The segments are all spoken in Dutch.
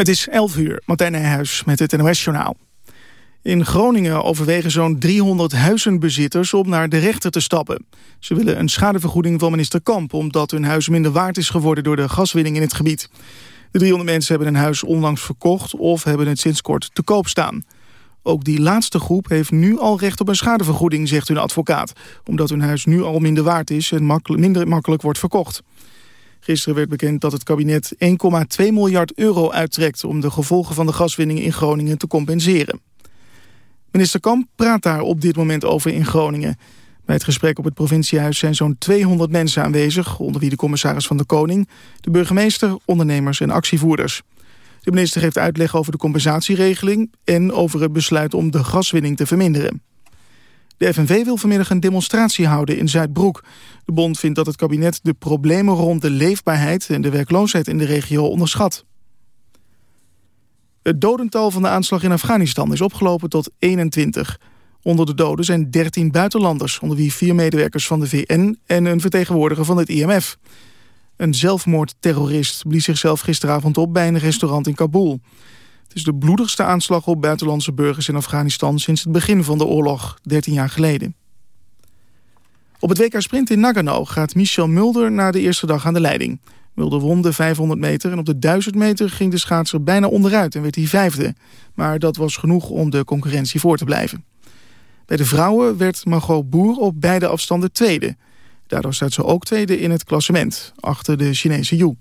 Het is 11 uur, Martijn Nijhuis met het NOS-journaal. In Groningen overwegen zo'n 300 huizenbezitters om naar de rechter te stappen. Ze willen een schadevergoeding van minister Kamp... omdat hun huis minder waard is geworden door de gaswinning in het gebied. De 300 mensen hebben hun huis onlangs verkocht... of hebben het sinds kort te koop staan. Ook die laatste groep heeft nu al recht op een schadevergoeding, zegt hun advocaat. Omdat hun huis nu al minder waard is en minder makkelijk wordt verkocht. Gisteren werd bekend dat het kabinet 1,2 miljard euro uittrekt... om de gevolgen van de gaswinning in Groningen te compenseren. Minister Kamp praat daar op dit moment over in Groningen. Bij het gesprek op het provinciehuis zijn zo'n 200 mensen aanwezig... onder wie de commissaris van de Koning, de burgemeester, ondernemers en actievoerders. De minister geeft uitleg over de compensatieregeling... en over het besluit om de gaswinning te verminderen. De FNV wil vanmiddag een demonstratie houden in Zuidbroek. De bond vindt dat het kabinet de problemen rond de leefbaarheid... en de werkloosheid in de regio onderschat. Het dodental van de aanslag in Afghanistan is opgelopen tot 21. Onder de doden zijn 13 buitenlanders... onder wie vier medewerkers van de VN en een vertegenwoordiger van het IMF. Een zelfmoordterrorist blies zichzelf gisteravond op bij een restaurant in Kabul. Het is de bloedigste aanslag op buitenlandse burgers in Afghanistan... sinds het begin van de oorlog, 13 jaar geleden. Op het WK Sprint in Nagano gaat Michel Mulder na de eerste dag aan de leiding. Mulder won de 500 meter en op de 1000 meter ging de schaatser bijna onderuit en werd hij vijfde. Maar dat was genoeg om de concurrentie voor te blijven. Bij de vrouwen werd Margot Boer op beide afstanden tweede. Daardoor staat ze ook tweede in het klassement, achter de Chinese Yu.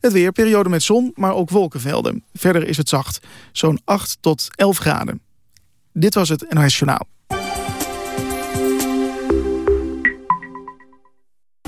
Het weer, periode met zon, maar ook wolkenvelden. Verder is het zacht, zo'n 8 tot 11 graden. Dit was het NOS.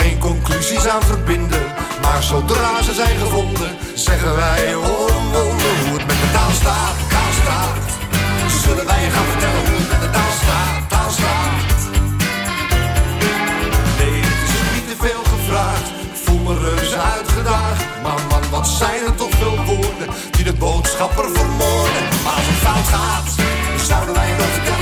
geen conclusies aan verbinden. Maar zodra ze zijn gevonden, zeggen wij oh, hoe het met de taal staat, taal staat. Zullen wij je gaan vertellen hoe het met de taal staat, taal staat. Nee, het is niet te veel gevraagd, ik voel me reuze uitgedaagd. Maar man, wat zijn er toch veel woorden die de boodschapper vermoorden. Maar als het fout gaat, zouden wij vertellen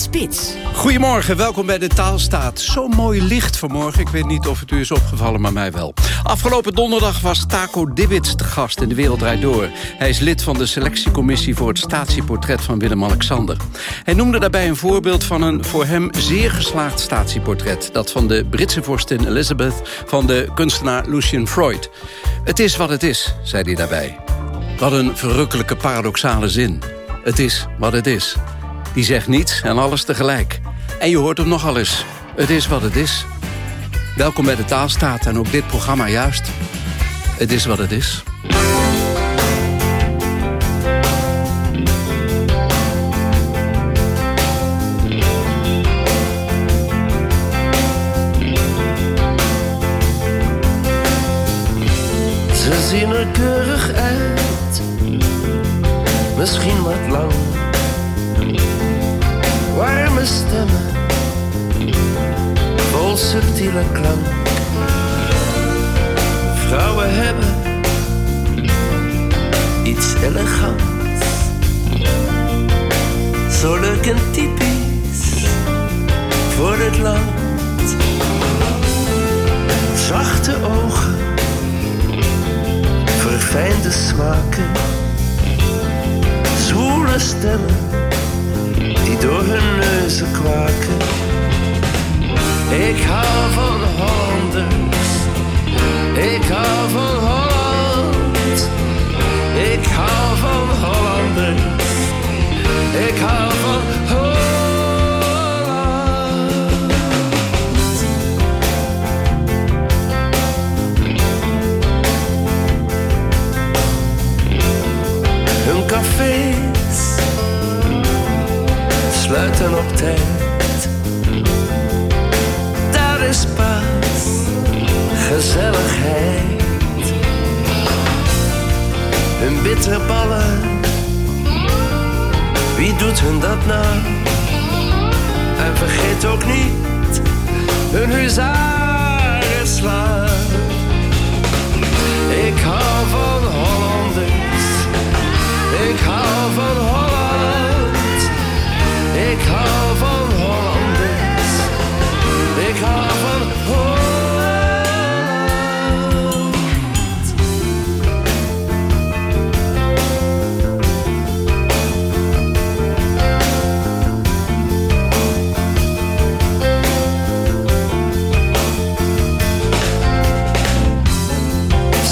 Spits. Goedemorgen, welkom bij de Taalstaat. Zo mooi licht vanmorgen. Ik weet niet of het u is opgevallen, maar mij wel. Afgelopen donderdag was Taco Dibbits te gast in De Wereld Door. Hij is lid van de selectiecommissie voor het statieportret van Willem-Alexander. Hij noemde daarbij een voorbeeld van een voor hem zeer geslaagd statieportret. Dat van de Britse vorstin Elizabeth van de kunstenaar Lucian Freud. Het is wat het is, zei hij daarbij. Wat een verrukkelijke paradoxale zin. Het is wat het is. Die zegt niets en alles tegelijk. En je hoort hem nogal eens. Het is wat het is. Welkom bij de Taalstaat en ook dit programma juist. Het is wat het is. Ze zien er keurig uit, misschien wat lang. Warme stemmen, vol subtiele klank. Vrouwen hebben iets elegants, zo leuk en typisch voor dit land. Zachte ogen verfijnde smaken, zwoele stemmen die door hun neuzen kwaken. Ik hou van Hollanders, ik hou van Holland, ik hou van Hollanders, ik hou van Holland. Sluiten op tijd. Daar is pas gezelligheid. Hun bitterballen, wie doet hun dat nou? En vergeet ook niet hun huzarenslag. Ik hou van Hollanders. Ik hou van Holland. Ik hou van Hollanders. Ik hou van Holland.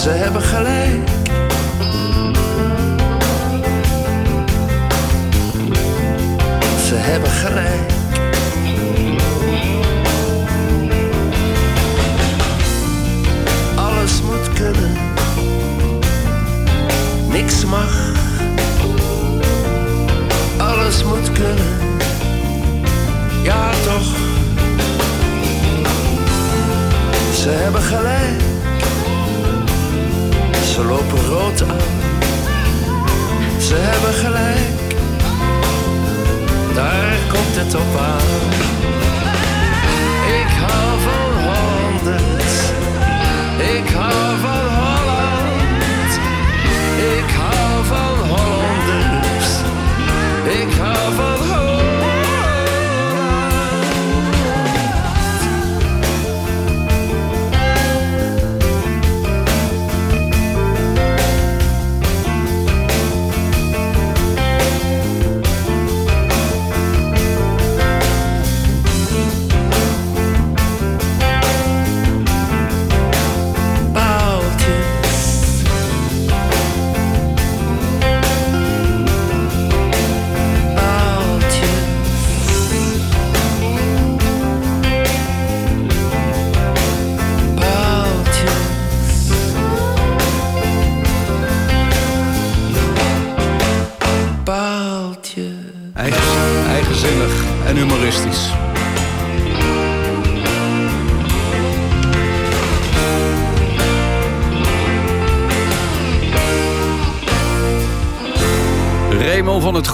Ze hebben gelijk. Ze hebben gelijk.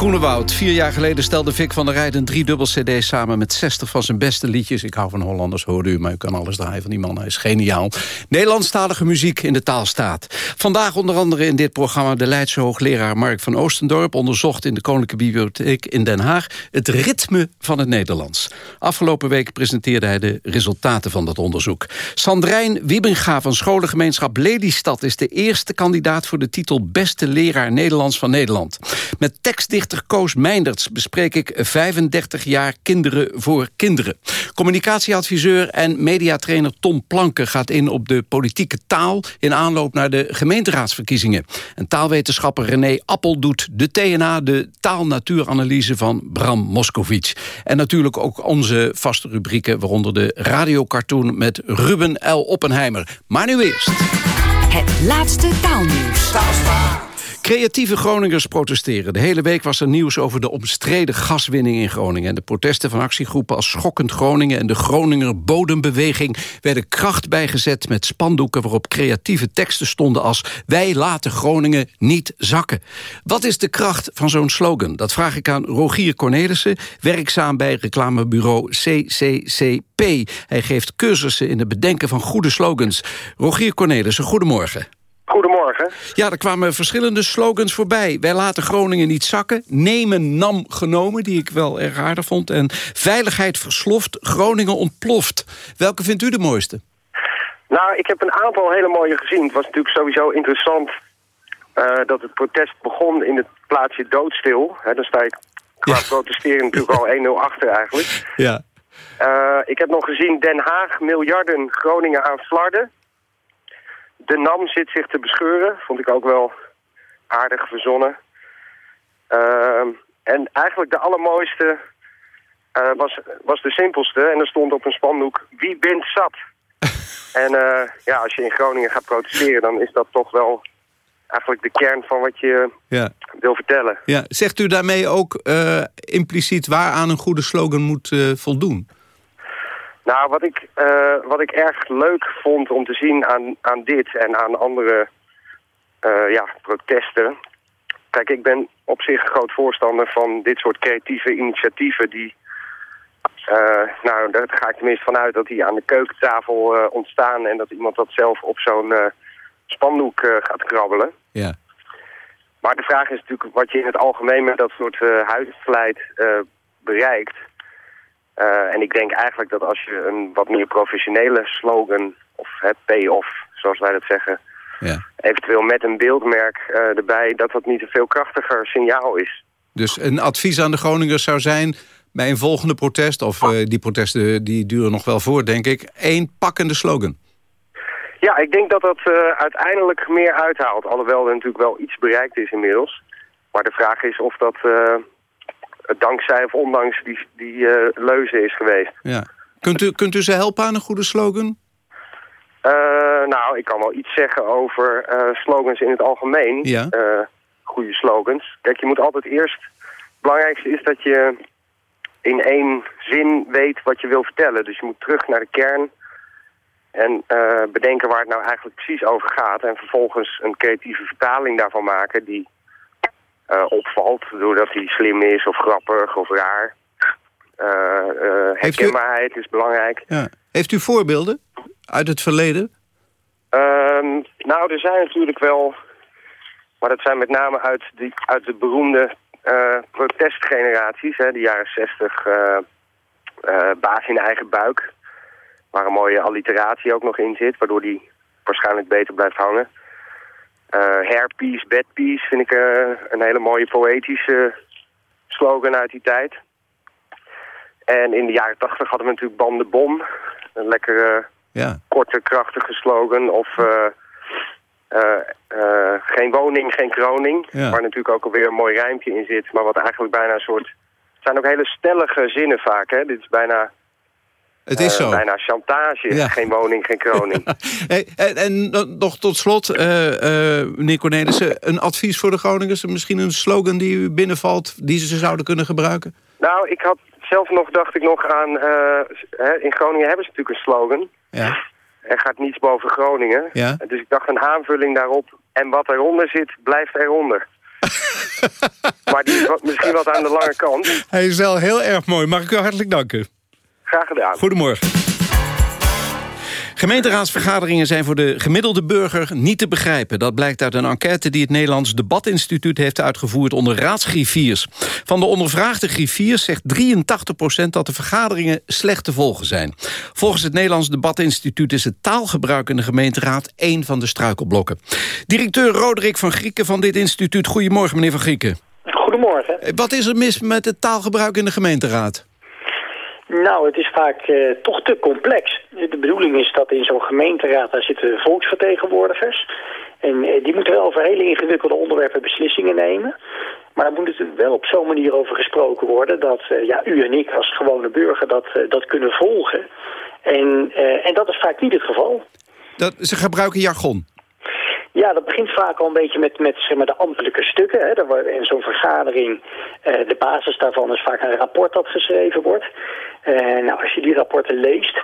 Raymond van het Groene Woud. Vier jaar geleden stelde Vic van der Rijden een driedubbel cd samen... met 60 van zijn beste liedjes. Ik hou van Hollanders, hoorde u, maar u kan alles draaien van die man. Hij is geniaal. Nederlandstalige muziek in de taalstaat. Vandaag onder andere in dit programma... de Leidse hoogleraar Mark van Oostendorp... onderzocht in de Koninklijke Bibliotheek in Den Haag... het ritme van het Nederlands. Afgelopen week presenteerde hij de resultaten van dat onderzoek. Sandrijn Wiebenga van scholengemeenschap Lelystad... is de eerste kandidaat voor de titel Beste Leraar Nederlands van Nederland. Met Met Koos Meinderts bespreek ik 35 jaar Kinderen voor Kinderen. Communicatieadviseur en mediatrainer Tom Planken gaat in op de politieke taal... in aanloop naar de gemeenteraadsverkiezingen. En taalwetenschapper René Appel doet de TNA, de taalnatuuranalyse van Bram Moscovic. En natuurlijk ook onze vaste rubrieken, waaronder de radiocartoon met Ruben L. Oppenheimer. Maar nu eerst. Het laatste taalnieuws. Creatieve Groningers protesteren. De hele week was er nieuws over de omstreden gaswinning in Groningen. En de protesten van actiegroepen als Schokkend Groningen... en de Groninger Bodembeweging werden kracht bijgezet... met spandoeken waarop creatieve teksten stonden als... wij laten Groningen niet zakken. Wat is de kracht van zo'n slogan? Dat vraag ik aan Rogier Cornelissen... werkzaam bij reclamebureau CCCP. Hij geeft cursussen in het bedenken van goede slogans. Rogier Cornelissen, goedemorgen. Goedemorgen. Ja, er kwamen verschillende slogans voorbij. Wij laten Groningen niet zakken. Nemen nam genomen, die ik wel erg aardig vond. En veiligheid versloft, Groningen ontploft. Welke vindt u de mooiste? Nou, ik heb een aantal hele mooie gezien. Het was natuurlijk sowieso interessant uh, dat het protest begon in het plaatsje Doodstil. He, dan sta ik qua ja. protesteren natuurlijk al 1-0 achter eigenlijk. Ja. Uh, ik heb nog gezien Den Haag, miljarden, Groningen aan flarden. De NAM zit zich te bescheuren. Vond ik ook wel aardig verzonnen. Uh, en eigenlijk de allermooiste uh, was, was de simpelste. En er stond op een spandoek, wie bent zat? en uh, ja, als je in Groningen gaat protesteren... dan is dat toch wel eigenlijk de kern van wat je ja. wil vertellen. Ja. Zegt u daarmee ook uh, impliciet waaraan een goede slogan moet voldoen? Nou, wat ik, uh, wat ik erg leuk vond om te zien aan, aan dit en aan andere uh, ja, protesten... Kijk, ik ben op zich groot voorstander van dit soort creatieve initiatieven... die, uh, nou, daar ga ik tenminste vanuit dat die aan de keukentafel ontstaan... en dat iemand dat zelf op zo'n spandoek gaat krabbelen. Ja. Maar de vraag is natuurlijk wat je in het algemeen met dat soort huisbeleid bereikt... Uh, en ik denk eigenlijk dat als je een wat meer professionele slogan, of het pay-off, zoals wij dat zeggen, ja. eventueel met een beeldmerk uh, erbij, dat dat niet een veel krachtiger signaal is. Dus een advies aan de Groningers zou zijn, bij een volgende protest, of uh, die protesten die duren nog wel voor, denk ik, één pakkende slogan. Ja, ik denk dat dat uiteindelijk meer uithaalt, alhoewel er natuurlijk wel iets bereikt is inmiddels. Maar de vraag is of dat dankzij of ondanks die, die uh, leuze is geweest. Ja. Kunt, u, kunt u ze helpen aan een goede slogan? Uh, nou, ik kan wel iets zeggen over uh, slogans in het algemeen. Ja. goede slogans. Kijk, je moet altijd eerst... Het belangrijkste is dat je in één zin weet wat je wil vertellen. Dus je moet terug naar de kern en bedenken waar het nou eigenlijk precies over gaat. En vervolgens een creatieve vertaling daarvan maken die opvalt. Doordat hij slim is of grappig of raar. Uh, uh, herkenbaarheid is belangrijk. Ja. Heeft u voorbeelden uit het verleden? Um, nou, er zijn natuurlijk wel... Maar dat zijn met name uit, die, uit de beroemde protestgeneraties. Hè, de jaren zestig. baas in eigen buik. Waar een mooie alliteratie ook nog in zit. Waardoor die waarschijnlijk beter blijft hangen. Uh, hairpiece, bedpiece vind ik uh, een hele mooie poëtische slogan uit die tijd. En in de jaren tachtig hadden we natuurlijk Bam de Bom. Een lekkere, ja. korte, krachtige slogan. Of uh, geen woning, geen kroning. Ja. Waar natuurlijk ook alweer een mooi rijmpje in zit. Maar wat eigenlijk bijna een soort... Het zijn ook hele stellige zinnen vaak. Hè? Dit is bijna het is uh, zo. Bijna chantage. Ja. Geen woning, geen kroning. hey, en, en nog tot slot, uh, uh, meneer Cornelissen, een advies voor de Groningers? Misschien een slogan die u binnenvalt, die ze zouden kunnen gebruiken? Nou, ik had zelf nog, dacht ik nog aan... In Groningen hebben ze natuurlijk een slogan. Ja. Er gaat niets boven Groningen. Ja. Dus ik dacht een aanvulling daarop. En wat eronder zit, blijft eronder. maar die is wat, misschien wat aan de lange kant. Hij is wel heel erg mooi. Mag ik u hartelijk danken? Graag gedaan. Goedemorgen. Gemeenteraadsvergaderingen zijn voor de gemiddelde burger niet te begrijpen. Dat blijkt uit een enquête die het Nederlands Debatinstituut heeft uitgevoerd onder raadsgriffiers. Van de ondervraagde griffiers zegt 83% dat de vergaderingen slecht te volgen zijn. Volgens het Nederlands Debatinstituut is het taalgebruik in de gemeenteraad één van de struikelblokken. Directeur Roderick van Grieken van dit instituut. Goedemorgen meneer van Grieken. Goedemorgen. Wat is er mis met het taalgebruik in de gemeenteraad? Nou, het is vaak eh, toch te complex. De bedoeling is dat in zo'n gemeenteraad, daar zitten volksvertegenwoordigers. En eh, die moeten wel over hele ingewikkelde onderwerpen beslissingen nemen. Maar daar moet natuurlijk wel op zo'n manier over gesproken worden... dat eh, ja, u en ik als gewone burger dat, dat kunnen volgen. En, en dat is vaak niet het geval. Dat, ze gebruiken jargon. Ja, dat begint vaak al een beetje met, met zeg maar, de ambtelijke stukken. Hè. In zo'n vergadering, eh, de basis daarvan is vaak een rapport dat geschreven wordt. Eh, nou, als je die rapporten leest,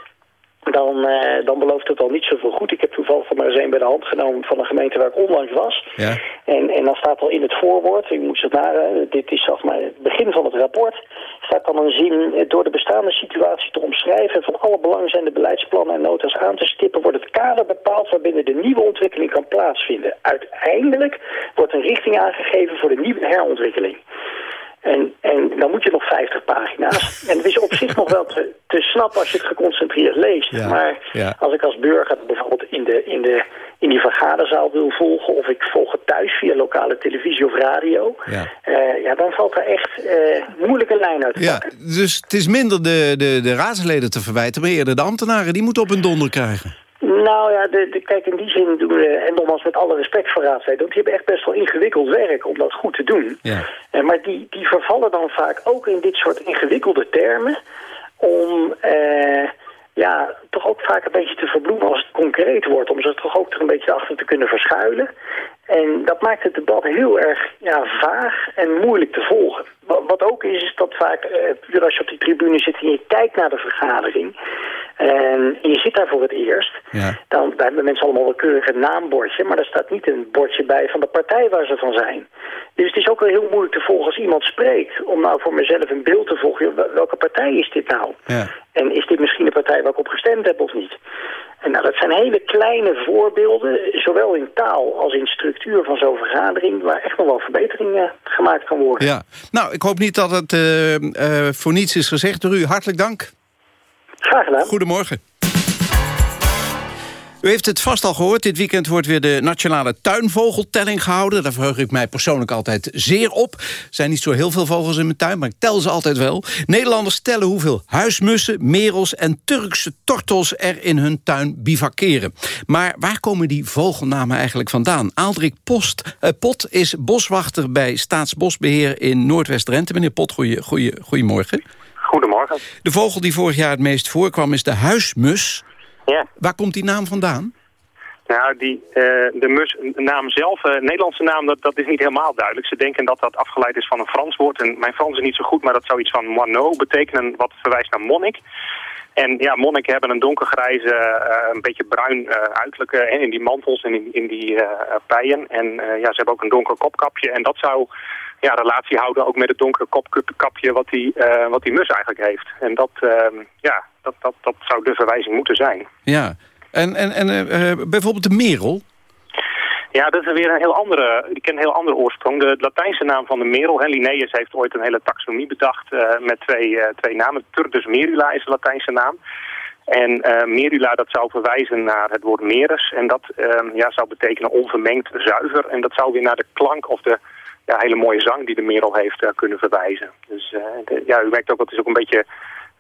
dan, eh, dan belooft het al niet zoveel goed. Ik heb toevallig maar eens een bij de hand genomen van een gemeente waar ik onlangs was. Ja. En, en dan staat al in het voorwoord, ik moet het naar, eh, dit is zeg maar het begin van het rapport, staat dan een zin, eh, door de bestaande situatie te omschrijven en van alle belangrijke beleidsplannen en notas aan te stippen, wordt het kader bepaald waarbinnen de nieuwe ontwikkeling kan plaatsvinden. Uiteindelijk wordt een richting aangegeven voor de nieuwe herontwikkeling. En, en dan moet je nog 50 pagina's. En het is op zich nog wel te, te snappen als je het geconcentreerd leest. Ja, Maar ja. als ik als burger bijvoorbeeld in, de, in, de, in die vergaderzaal wil volgen... of ik volg het thuis via lokale televisie of radio... Ja. eh, ja, dan valt er echt eh moeilijke lijn uit te Ja, pakken. dus het is minder de, de, de raadsleden te verwijten... maar eerder de ambtenaren, die moeten op hun donder krijgen. Nou ja, de, de, kijk, in die zin doen we, en nogmaals met alle respect voor raadsleden... want die hebben echt best wel ingewikkeld werk om dat goed te doen. Ja. Eh, maar die, die vervallen dan vaak ook in dit soort ingewikkelde termen... om eh, ja, toch ook vaak een beetje te verbloemen als het concreet wordt... om ze toch ook er een beetje achter te kunnen verschuilen. En dat maakt het debat heel erg ja, vaag en moeilijk te volgen. Wat, ook is, is dat vaak, eh, puur als je op die tribune zit en je kijkt naar de vergadering... en je zit daar voor het eerst... Ja. Dan daar hebben mensen allemaal wel keurig een naambordje... maar daar staat niet een bordje bij van de partij waar ze van zijn. Dus het is ook wel heel moeilijk te volgen als iemand spreekt... om nou voor mezelf een beeld te volgen. Welke partij is dit nou? Ja. En is dit misschien de partij waar ik op gestemd heb of niet? En nou, dat zijn hele kleine voorbeelden, zowel in taal als in structuur van zo'n vergadering... waar echt nog wel verbeteringen gemaakt kan worden. Ja. Nou, ik hoop niet dat het eh, eh, voor niets is gezegd door u. Hartelijk dank. Graag gedaan. Goedemorgen. U heeft het vast al gehoord. Dit weekend wordt weer de nationale tuinvogeltelling gehouden. Daar verheug ik mij persoonlijk altijd zeer op. Er zijn niet zo heel veel vogels in mijn tuin, maar ik tel ze altijd wel. Nederlanders tellen hoeveel huismussen, merels en Turkse tortels er in hun tuin bivakeren. Maar waar komen die vogelnamen eigenlijk vandaan? Aaldrik Post, eh, Pot is boswachter bij Staatsbosbeheer in Noordwest-Drenthe. Meneer Pot, goeie, goeie, goedemorgen. Goedemorgen. De vogel die vorig jaar het meest voorkwam is de huismus. Ja. Waar komt die naam vandaan? Nou, die, eh, de mus, naam zelf, eh Nederlandse naam, dat, dat is niet helemaal duidelijk. Ze denken dat dat afgeleid is van een Frans woord. En mijn Frans is niet zo goed, maar dat zou iets van moineau betekenen, wat verwijst naar monnik. En ja, monniken hebben een donkergrijze, eh, een beetje bruin eh, uiterlijk in die mantels en in, in die pijen. En ja, ze hebben ook een donker kopkapje. En dat zou ja, relatie houden ook met het donkere kopkapje wat die, eh, wat die mus eigenlijk heeft. En dat, eh, ja, dat, dat, dat zou de verwijzing moeten zijn. Ja. En, en, en eh, eh, bijvoorbeeld de merel? Ja, dat is weer een heel andere, die kent een heel andere oorsprong. De Latijnse naam van de merel, hè, Linnaeus heeft ooit een hele taxonomie bedacht met twee, twee namen. Turdus merula is de Latijnse naam. En merula, dat zou verwijzen naar het woord merus. En dat eh, ja, zou betekenen onvermengd, zuiver. En dat zou weer naar de klank of de ja, hele mooie zang die de merel heeft eh, kunnen verwijzen. Dus eh, de- ja, u merkt ook, dat is ook een beetje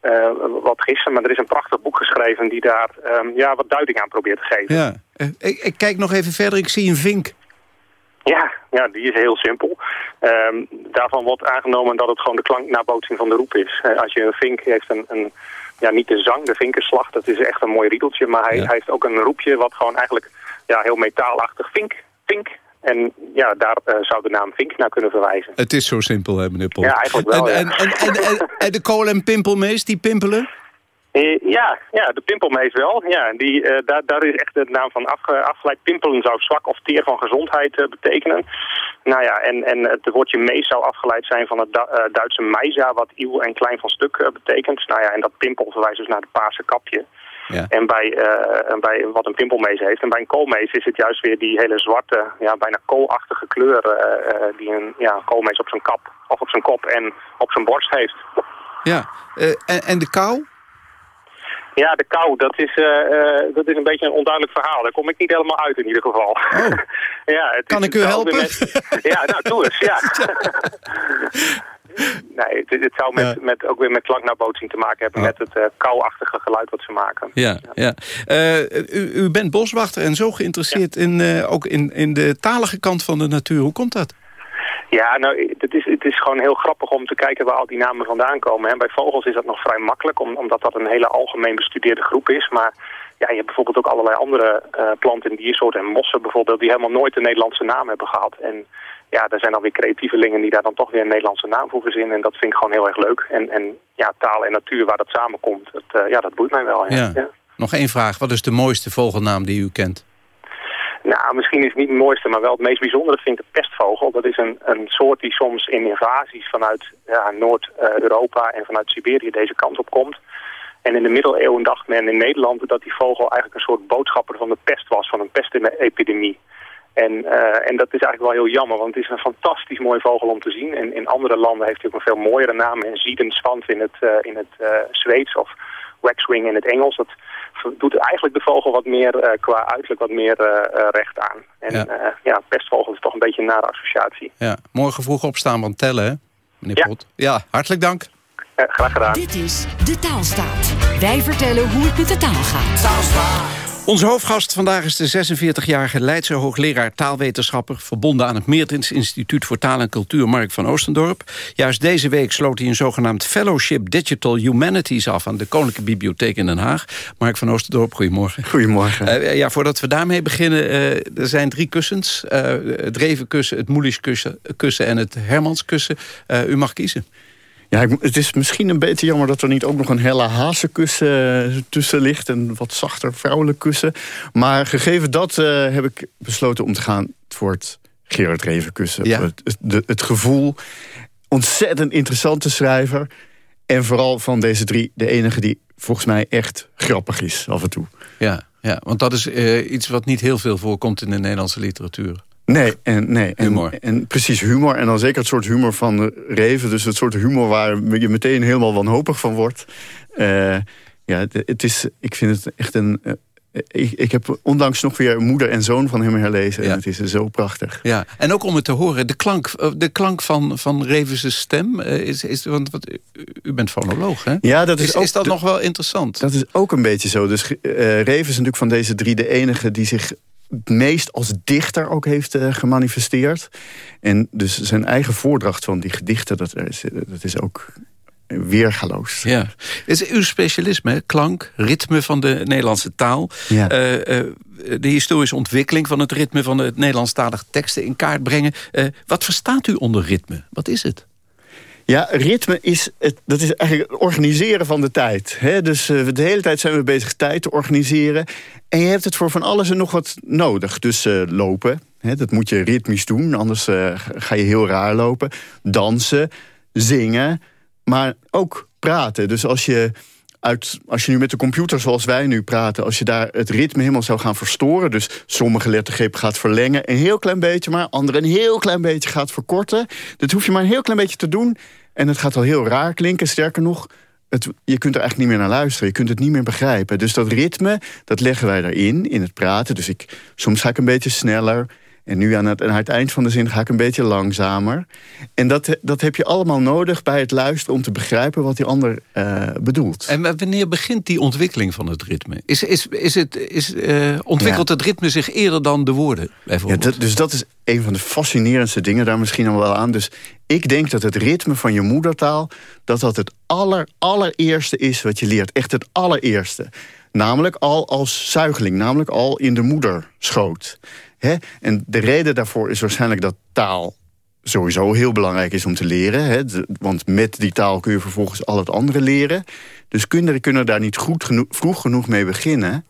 eh, wat gissen. Maar er is een prachtig boek geschreven die daar eh, ja, wat duiding aan probeert te geven. Ja. Ik, ik kijk nog even verder, ik zie een vink. Ja, ja, die is heel simpel. Ehm, daarvan wordt aangenomen dat het gewoon de klanknabootsing van de roep is. Als je een vink heeft, een, een, ja, niet de zang, de vinkenslag, dat is echt een mooi riedeltje. Maar hij, hij heeft ook een roepje wat gewoon eigenlijk ja, heel metaalachtig vink, vink. En ja, daar eh, zou de naam vink naar kunnen verwijzen. Het is zo simpel, hè, meneer Pol. Ja, eigenlijk wel, En, ja. en, en, en, de kool- en pimpelmees, die pimpelen? Eh, ja, ja, de pimpelmees wel. Ja, die, eh, daar, daar is echt de naam van afge, afgeleid. Pimpelen zou zwak of teer van gezondheid betekenen. Nou ja, en, en het woordje mees zou afgeleid zijn van het Du- Duitse meisa, wat ieuw en klein van stuk betekent. Nou ja, en dat pimpel verwijst dus naar de paarse kapje. Ja. En bij, eh, en bij wat een pimpelmees heeft. En bij een koolmees is het juist weer die hele zwarte, ja, bijna koolachtige kleur eh, eh, die een ja, koolmees op zijn kap of op zijn kop en op zijn borst heeft. Ja. En, en de kou? Ja, de kou, dat is, dat is een beetje een onduidelijk verhaal. Daar kom ik niet helemaal uit in ieder geval. Oh. ja, het Kan ik u helpen? met- ja, nou, doe eens, ja. nee, het, het zou met, met, ook weer met klanknabootsing te maken hebben... met het eh kauwachtige geluid wat ze maken. Ja, ja. Eh, u, u bent boswachter en zo geïnteresseerd in, eh, ook in, in de talige kant van de natuur. Hoe komt dat? Ja, nou, het is, het is gewoon heel grappig om te kijken waar al die namen vandaan komen. Hè. Bij vogels is dat nog vrij makkelijk, om, omdat dat een hele algemeen bestudeerde groep is. Maar ja, je hebt bijvoorbeeld ook allerlei andere planten en diersoorten en mossen bijvoorbeeld... die helemaal nooit een Nederlandse naam hebben gehad. En ja, er zijn alweer creatievelingen die daar dan toch weer een Nederlandse naam voor verzinnen. En dat vind ik gewoon heel erg leuk. En, en ja, taal en natuur, waar dat samenkomt, dat, eh, ja, dat boeit mij wel. Ja. Ja. Ja. Nog één vraag. Wat is de mooiste vogelnaam die u kent? Nou, misschien is het niet het mooiste, maar wel het meest bijzondere vind ik de pestvogel. Dat is een, een soort die soms in invasies vanuit ja, Noord-Europa en vanuit Siberië deze kant op komt. En in de middeleeuwen dacht men in Nederland dat die vogel eigenlijk een soort boodschapper van de pest was, van een pestepidemie. En, eh, en dat is eigenlijk wel heel jammer, want het is een fantastisch mooi vogel om te zien. En in andere landen heeft hij ook een veel mooiere naam. En Ziedenswans in het, eh, in het eh, Zweeds of Waxwing in het Engels. Dat doet eigenlijk de vogel wat meer eh, qua uiterlijk wat meer recht aan. En Ja. ja. ja, pestvogel is toch een beetje een nare associatie. Ja, morgen vroeg opstaan van tellen, hè? Meneer Ja. Pot. Ja, hartelijk dank. Graag gedaan. Dit is De Taalstaat. Wij vertellen hoe het met de taal gaat. Onze hoofdgast vandaag is de 46-jarige Leidse hoogleraar taalwetenschapper... verbonden aan het Meertens Instituut voor Taal en Cultuur Mark van Oostendorp. Juist deze week sloot hij een zogenaamd Fellowship Digital Humanities af... aan de Koninklijke Bibliotheek in Den Haag. Mark van Oostendorp, goedemorgen. Goedemorgen. Eh, ja, voordat we daarmee beginnen, eh, er zijn drie kussens. eh, het Revenkussen, het Moelisch kussen, kussen en het Hermans kussen. Eh, u mag kiezen. Ja, ik, het is misschien een beetje jammer dat er niet ook nog een helle hazenkussen eh, tussen ligt. En wat zachter vrouwelijk kussen. Maar gegeven dat eh, heb ik besloten om te gaan voor het Gerard Revenkussen. Ja. Het, het, de- het gevoel, ontzettend interessante schrijver. En vooral van deze drie de enige die volgens mij echt grappig is af en toe. Ja, ja want dat is eh, iets wat niet heel veel voorkomt in de Nederlandse literatuur. Nee, en, nee en, Humor. En precies humor. En dan zeker het soort humor van Reven. Dus het soort humor waar je meteen helemaal wanhopig van wordt. Eh, ja, het, het is, ik vind het echt een... eh, ik, ik heb ondanks nog weer moeder en zoon van hem herlezen. En het is zo prachtig. Ja, en ook om het te horen, de klank, eh, de klank van, van Revens stem, is, is, want wat, u- bent fonoloog, hè? Ja, dat is, is, ook is dat de- nog wel interessant? Dat is ook een beetje zo. Dus Reven is natuurlijk van deze drie de enige die zich meest als dichter ook heeft eh, gemanifesteerd. En dus zijn eigen voordracht van die gedichten, dat is, dat is ook weergaloos. Ja. Is uw specialisme, klank, ritme van de Nederlandse taal... Ja. eh, eh, de historische ontwikkeling van het ritme van het Nederlandstalige teksten in kaart brengen. Eh, wat verstaat u onder ritme? Wat is het? Ja, ritme is, het, dat is eigenlijk het organiseren van de tijd. Hè? Dus eh, de hele tijd zijn we bezig tijd te organiseren. En je hebt het voor van alles en nog wat nodig. Dus eh, lopen, hè? dat moet je ritmisch doen. Anders eh, ga je heel raar lopen. Dansen, zingen, maar ook praten. Dus als je, als je nu met de computer zoals wij nu praten... als je daar het ritme helemaal zou gaan verstoren... dus sommige lettergrepen gaat verlengen een heel klein beetje... maar andere een heel klein beetje gaat verkorten... dat hoef je maar een heel klein beetje te doen... en het gaat al heel raar klinken. Sterker nog, het, je kunt er eigenlijk niet meer naar luisteren. Je kunt het niet meer begrijpen. Dus dat ritme, dat leggen wij erin, in het praten. Dus ik, soms ga ik een beetje sneller... En nu aan het, aan het eind van de zin ga ik een beetje langzamer. En dat, dat heb je allemaal nodig bij het luisteren... om te begrijpen wat die ander eh, bedoelt. En wanneer begint die ontwikkeling van het ritme? Is, is, is het, is, eh, ontwikkelt het ritme zich eerder dan de woorden? Ja, Bijvoorbeeld? dat, dus dat is een van de fascinerendste dingen daar misschien al wel aan. Dus ik denk dat het ritme van je moedertaal... dat dat het aller, allereerste is wat je leert. Echt het allereerste. Namelijk al als zuigeling. Namelijk al in de moederschoot. Hè? En de reden daarvoor is waarschijnlijk dat taal sowieso heel belangrijk is om te leren. Hè? Want met die taal kun je vervolgens al het andere leren. Dus kinderen kunnen daar niet goed vroeg genoeg mee beginnen.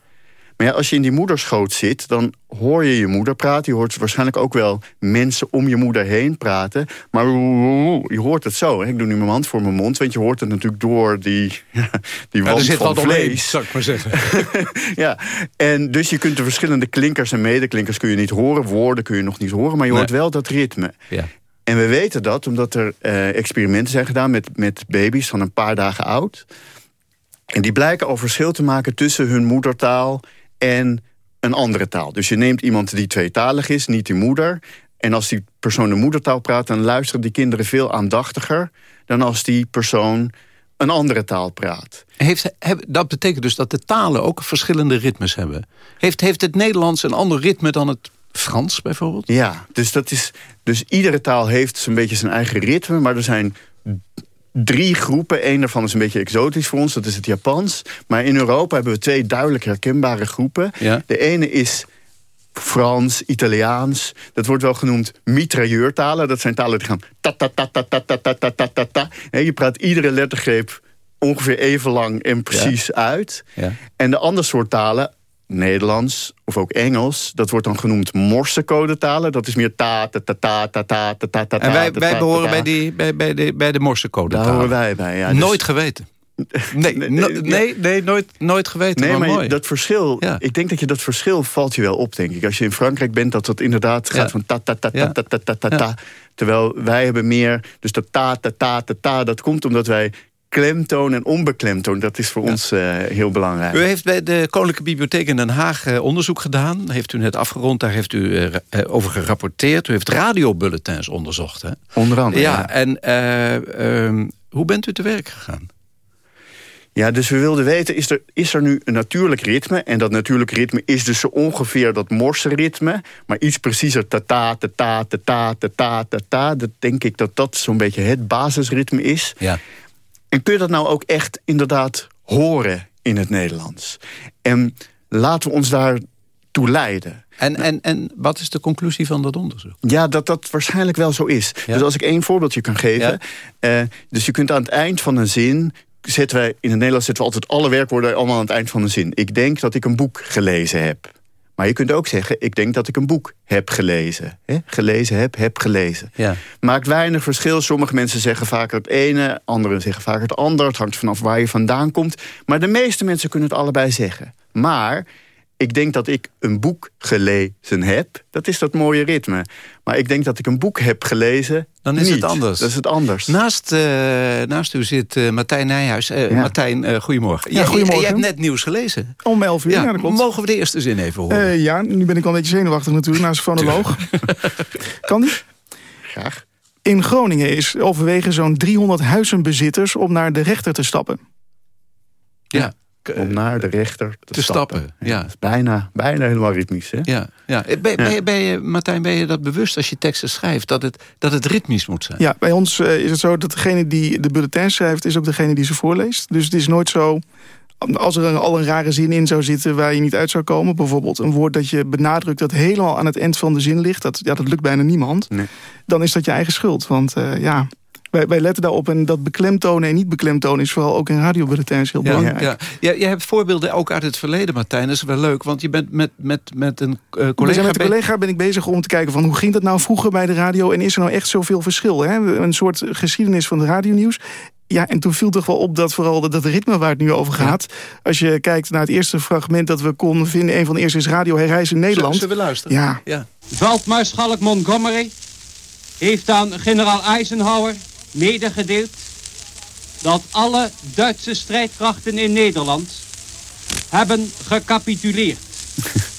Maar ja, als je in die moederschoot zit, dan hoor je je moeder praten. Je hoort waarschijnlijk ook wel mensen om je moeder heen praten. Maar je hoort het zo. Ik doe nu mijn hand voor mijn mond, want je hoort het natuurlijk door die, die Ja, wand er zit van wat omheen, vlees. zou ik maar zeggen. ja, en dus je kunt de verschillende klinkers en medeklinkers kun je niet horen. Woorden kun je nog niet horen, maar je Nee. hoort wel dat ritme. Ja. En we weten dat omdat er eh, experimenten zijn gedaan met, met baby's van een paar dagen oud. En die blijken al verschil te maken tussen hun moedertaal en een andere taal. Dus je neemt iemand die tweetalig is, niet die moeder... en als die persoon de moedertaal praat... dan luisteren die kinderen veel aandachtiger... dan als die persoon een andere taal praat. Heeft, dat betekent dus dat de talen ook verschillende ritmes hebben. Heeft, heeft het Nederlands een ander ritme dan het Frans bijvoorbeeld? Ja, dus, dat is, dus iedere taal heeft zo'n beetje zijn eigen ritme... maar er zijn drie groepen. Eén daarvan is een beetje exotisch voor ons, dat is het Japans. Maar in Europa hebben we twee duidelijk herkenbare groepen. De ene is Frans, Italiaans. Dat wordt wel genoemd mitrailleurtalen. Dat zijn talen die gaan ta ta ta ta ta ta ta ta ta ta. Je praat iedere lettergreep ongeveer even lang en precies uit. Ja. En de andere soort talen, Nederlands of ook Engels, dat wordt dan genoemd morsecodetalen. Dat is meer ta ta ta ta ta ta ta ta En wij, wij behoren bij, die, bij, bij, de, bij de morsecodetalen. Daar horen wij bij, ja. Nooit geweten. Nee, nee, nee, nooit, nooit geweten. Nee, maar, mooi. dat verschil, ik denk dat je dat verschil valt je wel op, denk ik. Als je in Frankrijk bent, dat dat inderdaad gaat van ta ta ta ta ta ta ta ta ta. Terwijl wij hebben meer, dus dat ta ta ta ta ta, dat komt omdat wij klemtoon en onbeklemtoon. Dat is voor ons uh, heel belangrijk. U heeft bij de Koninklijke Bibliotheek in Den Haag uh, onderzoek gedaan. Heeft u net afgerond, daar heeft u uh, over gerapporteerd. U heeft radiobulletins onderzocht. Hè? Onder andere. Ja, en um, hoe bent u te werk gegaan? Ja, dus we wilden weten, is er, is er nu een natuurlijk ritme? En dat natuurlijk ritme is dus zo ongeveer dat morse-ritme. Maar iets preciezer, ta-ta, ta-ta, ta-ta, ta-ta, ta-ta. Dat denk ik dat dat zo'n beetje het basisritme is. Ja. En kun je dat nou ook echt inderdaad horen in het Nederlands? En laten we ons daar toe leiden. En, en, en wat is de conclusie van dat onderzoek? Ja, dat dat waarschijnlijk wel zo is. Dus als ik één voorbeeldje kan geven. Uh, dus je kunt aan het eind van een zin zetten wij, in het Nederlands zetten we altijd alle werkwoorden allemaal aan het eind van een zin. Ik denk dat ik een boek gelezen heb. Maar je kunt ook zeggen, ik denk dat ik een boek heb gelezen. He? Gelezen heb, heb gelezen. Ja. Maakt weinig verschil. Sommige mensen zeggen vaker het ene, anderen zeggen vaker het ander. Het hangt vanaf waar je vandaan komt. Maar de meeste mensen kunnen het allebei zeggen. Maar ik denk dat ik een boek gelezen heb. Dat is dat mooie ritme. Maar ik denk dat ik een boek heb gelezen. Dan is het anders. Dat is het anders. Naast, uh, naast u zit uh, Martijn Nijhuis. Uh, ja. Martijn, goedemorgen. Ja, goedemorgen. Jij hebt net nieuws gelezen. Om 11 uur, ja, ja, dat klopt. Mogen we de eerste zin even horen? ja, nu ben ik al een beetje zenuwachtig natuurlijk, naast de fonoloog. kan die? Graag. In Groningen is overwegen zo'n 300 huizenbezitters om naar de rechter te stappen. Ja om naar de rechter te, te stappen. ja. is bijna, bijna helemaal ritmisch. Hè? Ja, ja. Ben, ben, je, ben je, Martijn, ben je dat bewust als je teksten schrijft... dat het, dat het ritmisch moet zijn? Ja, bij ons uh, is het zo dat degene die de bulletin schrijft... is ook degene die ze voorleest. Dus het is nooit zo... Als er al een rare zin in zou zitten waar je niet uit zou komen... bijvoorbeeld een woord dat je benadrukt dat helemaal aan het eind van de zin ligt... dat, ja, dat lukt bijna niemand, nee. dan is dat je eigen schuld. Want uh, ja, wij, wij, letten daarop en dat beklemtonen en niet beklemtonen... is vooral ook in radiobulletins heel belangrijk. Ja, ja. je hebt voorbeelden ook uit het verleden, Martijn. Dat is wel leuk, want je bent met, met, met een uh, collega... Met een collega ben ik bezig om te kijken van... hoe ging dat nou vroeger bij de radio... en is er nou echt zoveel verschil? Hè? Een soort geschiedenis van het radionieuws. Ja, en toen viel toch wel op dat vooral dat, dat ritme waar het nu over gaat... als je kijkt naar het eerste fragment dat we konden vinden... een van de eerste is Radio Herreis in Nederland. Zullen we luisteren? Ja. ja. Veldmaarschalk Montgomery heeft aan generaal Eisenhower medegedeeld dat alle Duitse strijdkrachten in Nederland hebben gecapituleerd.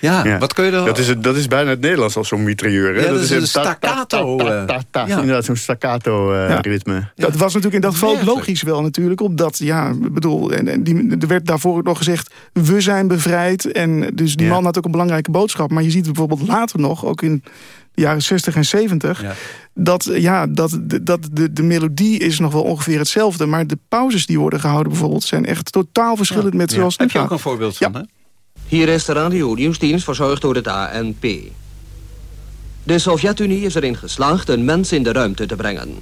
Ja, wat kun je er... Dat is, het, dat is bijna het Nederlands als zo'n mitrailleur. Hè? Ja, dat, is een staccato. Inderdaad, zo'n staccato uh, ritme. Dat was natuurlijk in dat geval logisch wel natuurlijk. Omdat, ja, bedoel, en, en die, er werd daarvoor ook nog gezegd... we zijn bevrijd. En dus die man had ook een belangrijke boodschap. Maar je ziet bijvoorbeeld later nog, ook in de jaren 60 en 70... Ja. dat, ja, dat, dat de, de melodie is nog wel ongeveer hetzelfde... maar de pauzes die worden gehouden bijvoorbeeld... zijn echt totaal verschillend met zoals ja. Heb je ook een voorbeeld van, hè? Hier is de radio-nieuwsdienst verzorgd door het ANP. De Sovjet-Unie is erin geslaagd een mens in de ruimte te brengen.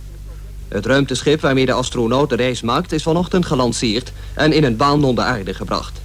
Het ruimteschip waarmee de astronaut de reis maakt... is vanochtend gelanceerd en in een baan om de aarde gebracht.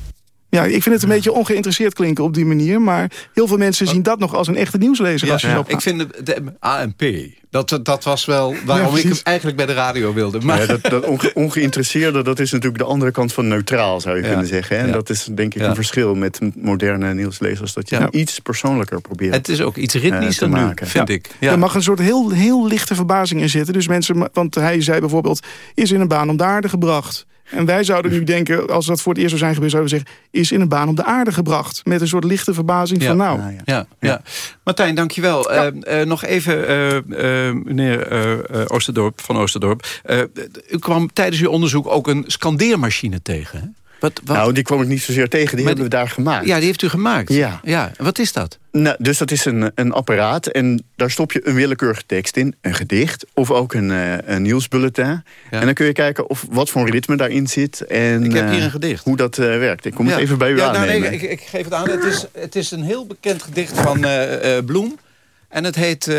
Ja, ik vind het een beetje ongeïnteresseerd klinken op die manier. Maar heel veel mensen zien dat nog als een echte nieuwslezer. Ja, als je ja. op Ik vind de, de ANP, dat, dat was wel waarom ik hem eigenlijk bij de radio wilde. Maar... Ja, dat, dat onge, ongeïnteresseerde, dat is natuurlijk de andere kant van neutraal, zou je kunnen zeggen. En dat is denk ik een verschil met moderne nieuwslezers. Dat je iets persoonlijker probeert Het is ook iets ritmischer uh, nu, maken. vind ik. Er mag een soort heel, heel lichte verbazing in zitten. Dus mensen, want hij zei bijvoorbeeld, is in een baan om de aarde gebracht. En wij zouden nu denken, als dat voor het eerst zou zijn gebeurd... zouden we zeggen, is in een baan op de aarde gebracht. Met een soort lichte verbazing van nou... Ja, ja. Martijn, dankjewel. Ja. Uh, uh, nog even, uh, meneer Oosterdorp, van Oosterdorp. u kwam tijdens uw onderzoek ook een scandeermachine tegen, hè? Wat, wat? Nou, die kwam ik niet zozeer tegen. Die hebben we daar gemaakt. Ja, die heeft u gemaakt? Ja. ja. Wat is dat? Nou, dus dat is een, een apparaat en daar stop je een willekeurige tekst in. Een gedicht of ook een, uh, een nieuwsbulletin. Ja. En dan kun je kijken of, wat voor ritme daarin zit. En, ik heb hier een gedicht. Uh, hoe dat uh, werkt. Ik kom ja. het even bij u ja, aannemen. Nou, nee, ik, ik, geef het aan. Het is, het is een heel bekend gedicht van Bloem. En het heet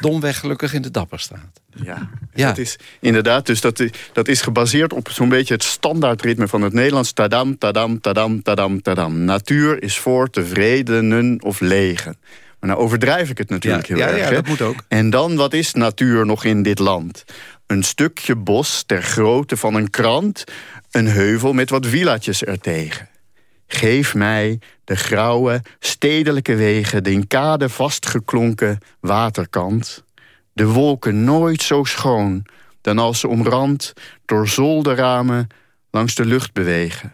Domweg gelukkig in de Dapperstraat. Ja, ja. Dat is inderdaad. Dus dat is, dat is gebaseerd op zo'n beetje het standaardritme van het Nederlands. Tadam, tadam, tadam, tadam, tadam. Natuur is voor tevredenen of legen. Maar nou overdrijf ik het natuurlijk ja, heel ja, erg. Ja, dat moet ook. En dan, wat is natuur nog in dit land? Een stukje bos ter grootte van een krant. Een heuvel met wat villaatjes ertegen. Geef mij de grauwe, stedelijke wegen... de in kade vastgeklonken waterkant de wolken nooit zo schoon... dan als ze omrand door zolderramen langs de lucht bewegen.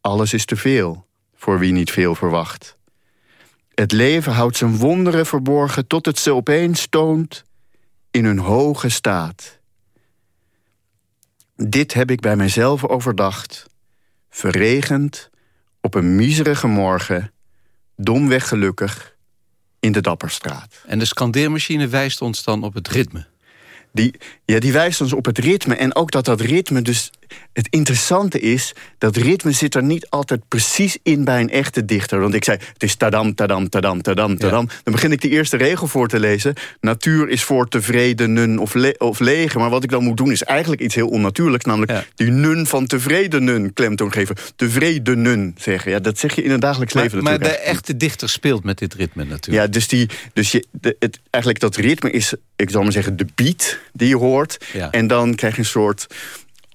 Alles is te veel voor wie niet veel verwacht. Het leven houdt zijn wonderen verborgen... tot het ze opeens toont in hun hoge staat. Dit heb ik bij mijzelf overdacht. Verregend, op een miserige morgen... domweg gelukkig in de Dapperstraat. En de scandeermachine wijst ons dan op het ritme? Die, ja, die wijst ons op het ritme. En ook dat dat ritme dus... Het interessante is, dat ritme zit er niet altijd precies in bij een echte dichter. Want ik zei, het is tadam, tadam, tadam, tadam, tadam. Ja. Dan begin ik de eerste regel voor te lezen. Natuur is voor tevredenen of, le of legen. Maar wat ik dan moet doen is eigenlijk iets heel onnatuurlijks. Namelijk ja. die nun van tevredenen klemtoon geven. Tevredenen zeggen. Ja, dat zeg je in het dagelijks maar, leven Maar natuurlijk. de echte dichter speelt met dit ritme natuurlijk. Ja, dus, die, dus je, de, het, eigenlijk dat ritme is, ik zal maar zeggen, de beat die je hoort. Ja. En dan krijg je een soort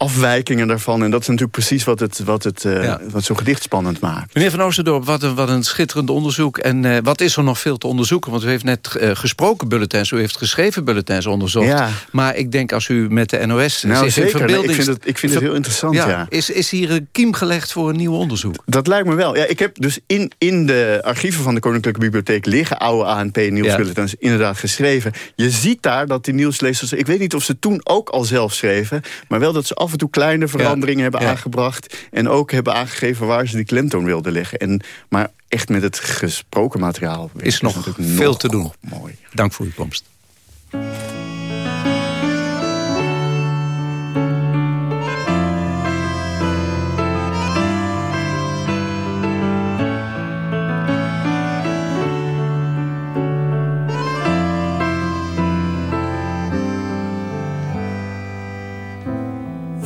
afwijkingen daarvan. En dat is natuurlijk precies wat, het, wat, het, uh, Ja. wat zo'n gedicht spannend maakt. Meneer Van Oosterdorp, wat een, wat een schitterend onderzoek. En eh, wat is er nog veel te onderzoeken? Want u heeft net eh, gesproken bulletins, u heeft geschreven bulletins onderzocht. Ja. Maar ik denk als u met de NOS Nou, zeker. Nee, ik vind het- ik vind het heel interessant, ja. Is, is hier een kiem gelegd voor een nieuw onderzoek? Dat lijkt me wel. Ja, ik heb dus in, in de archieven van de Koninklijke Bibliotheek... liggen oude ANP nieuwsbulletins inderdaad geschreven. Je ziet daar dat die nieuwslezers... ik weet niet of ze toen ook al zelf schreven... maar wel dat ze af en toe kleine veranderingen hebben Ja. aangebracht... en ook hebben aangegeven waar ze die klemtoon wilden leggen. En, maar echt met het gesproken materiaal... Is nog veel nog te doen. Mooi. Dank voor uw komst.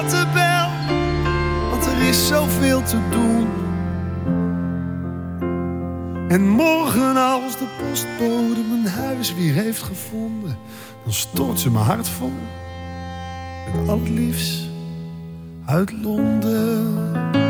Een kattenbel, want er is zoveel te doen. En morgen als de postbode mijn huis weer heeft gevonden, dan stort ze mijn hart vol met al het liefst uit Londen.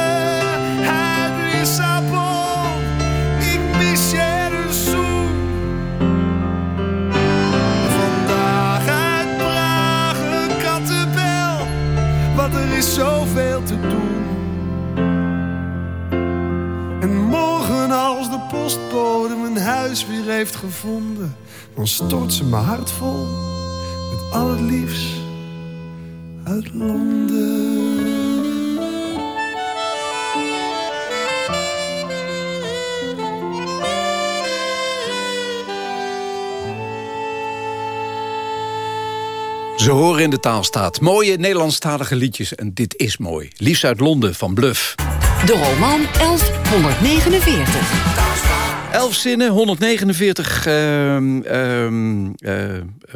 gevonden, dan stort ze mijn hart vol met al het liefst uit Londen. Ze horen in de taalstaat. Mooie Nederlandstalige liedjes en dit is mooi. Liefst uit Londen van Bluff. De roman 1149. Elf zinnen, 149 ehm, ehm, eh,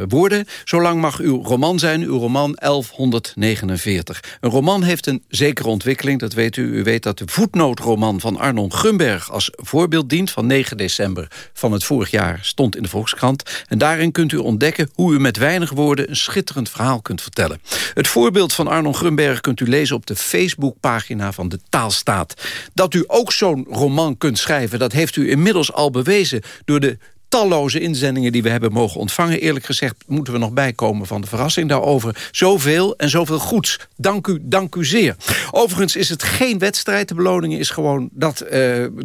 woorden. Zo lang mag uw roman zijn, uw roman 1149. Een roman heeft een zekere ontwikkeling, dat weet u. U weet dat de voetnootroman van Arnon Grunberg... als voorbeeld dient van 9 december van het vorig jaar... stond in de Volkskrant. En daarin kunt u ontdekken hoe u met weinig woorden... een schitterend verhaal kunt vertellen. Het voorbeeld van Arnon Grunberg kunt u lezen op de Facebookpagina van de Taalstaat. Dat u ook zo'n roman kunt schrijven, dat heeft u inmiddels al bewezen... door de talloze inzendingen die we hebben mogen ontvangen. Eerlijk gezegd moeten we nog bijkomen van de verrassing daarover. Zoveel en zoveel goeds. Dank u, dank u zeer. Overigens is het geen wedstrijd. De beloning is gewoon dat uh,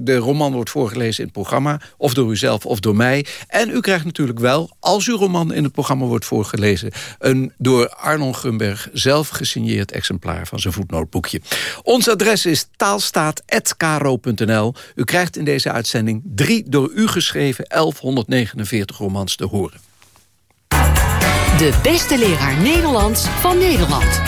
de roman wordt voorgelezen in het programma. Of door uzelf of door mij. En u krijgt natuurlijk wel, als uw roman in het programma wordt voorgelezen... een door Arnon Grunberg zelf gesigneerd exemplaar van zijn voetnootboekje. Ons adres is taalstaat.kro.nl. U krijgt in deze uitzending drie door u geschreven 1149 romans te horen. De beste leraar Nederlands van Nederland.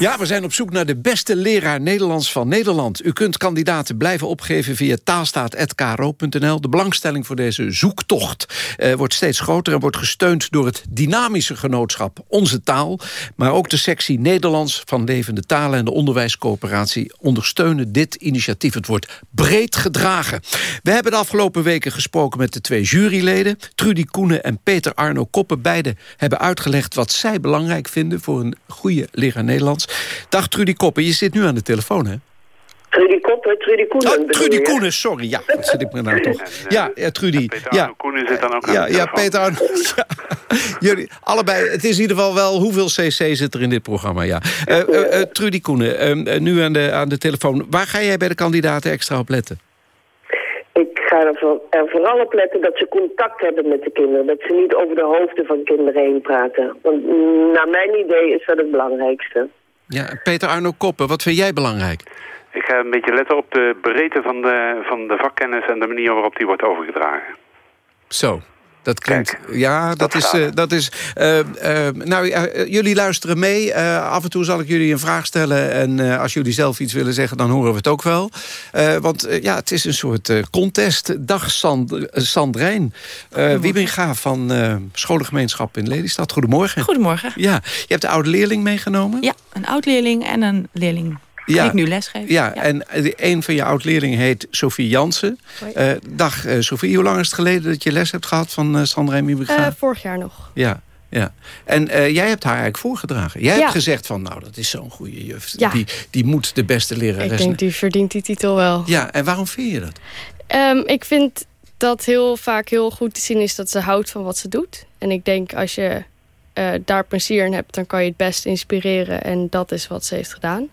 Ja, we zijn op zoek naar de beste leraar Nederlands van Nederland. U kunt kandidaten blijven opgeven via taalstaat.kro.nl. De belangstelling voor deze zoektocht eh, wordt steeds groter... en wordt gesteund door het dynamische genootschap Onze Taal... maar ook de sectie Nederlands van Levende Talen... en de onderwijscoöperatie ondersteunen dit initiatief. Het wordt breed gedragen. We hebben de afgelopen weken gesproken met de twee juryleden... Trudy Koenen en Peter Arno Koppen. Beide hebben uitgelegd wat zij belangrijk vinden... voor een goede leraar Nederlands. Dag Trudy Koppen, je zit nu aan de telefoon, hè? Trudy Koppen, Trudy Koenen. Oh, Trudy Koenen, sorry. Ja, wat zit ik me nou toch. Ja, ja Trudy. Peter ja. Koenen zit dan ook aan ja, de ja. Peter Arno. Ja. Jullie, allebei, het is in ieder geval wel hoeveel cc zit er in dit programma, ja. Eh, eh, eh, Trudy Koenen, eh, eh, nu aan de, aan de telefoon. Waar ga jij bij de kandidaten extra op letten? Ik ga er, er vooral op letten dat ze contact hebben met de kinderen. Dat ze niet over de hoofden van kinderen heen praten. Want mm, naar mijn idee is dat het belangrijkste. Ja, Peter Arno Koppen, wat vind jij belangrijk? Ik ga een beetje letten op de breedte van de, van de vakkennis en de manier waarop die wordt overgedragen. Zo, dat klinkt... ja, dat, is... eh, dat is eh, eh, nou, eh, jullie luisteren mee. Eh, af en toe zal ik jullie een vraag stellen. En eh, als jullie zelf iets willen zeggen, dan horen we het ook wel. Eh, want ja, het is een soort eh, contest. Dag Sand, eh, Sandrijn. Uh, Wiebinga van eh, scholengemeenschap in Lelystad. Goedemorgen. Goedemorgen. Ja, je hebt de oude leerling meegenomen? Ja, een oud-leerling en een leerling die ik nu lesgeef. Ja, en eh, een van je oud-leerlingen heet Sophie Jansen. Eh, dag uh, Sophie, hoe lang is het geleden dat je les hebt gehad van uh, Sandra Wiebinga? Uh, vorig jaar nog. Ja, ja. En uh, jij hebt haar eigenlijk voorgedragen. Jij ja. hebt gezegd van, nou, dat is zo'n goede juf. Ja. Die, die moet de beste lerares Ik denk, die verdient die titel wel. Ja, en waarom vind je dat? Um, ik vind dat heel vaak heel goed te zien is dat ze houdt van wat ze doet. En ik denk als je uh, daar plezier in hebt, dan kan je het best inspireren. En dat is wat ze heeft gedaan.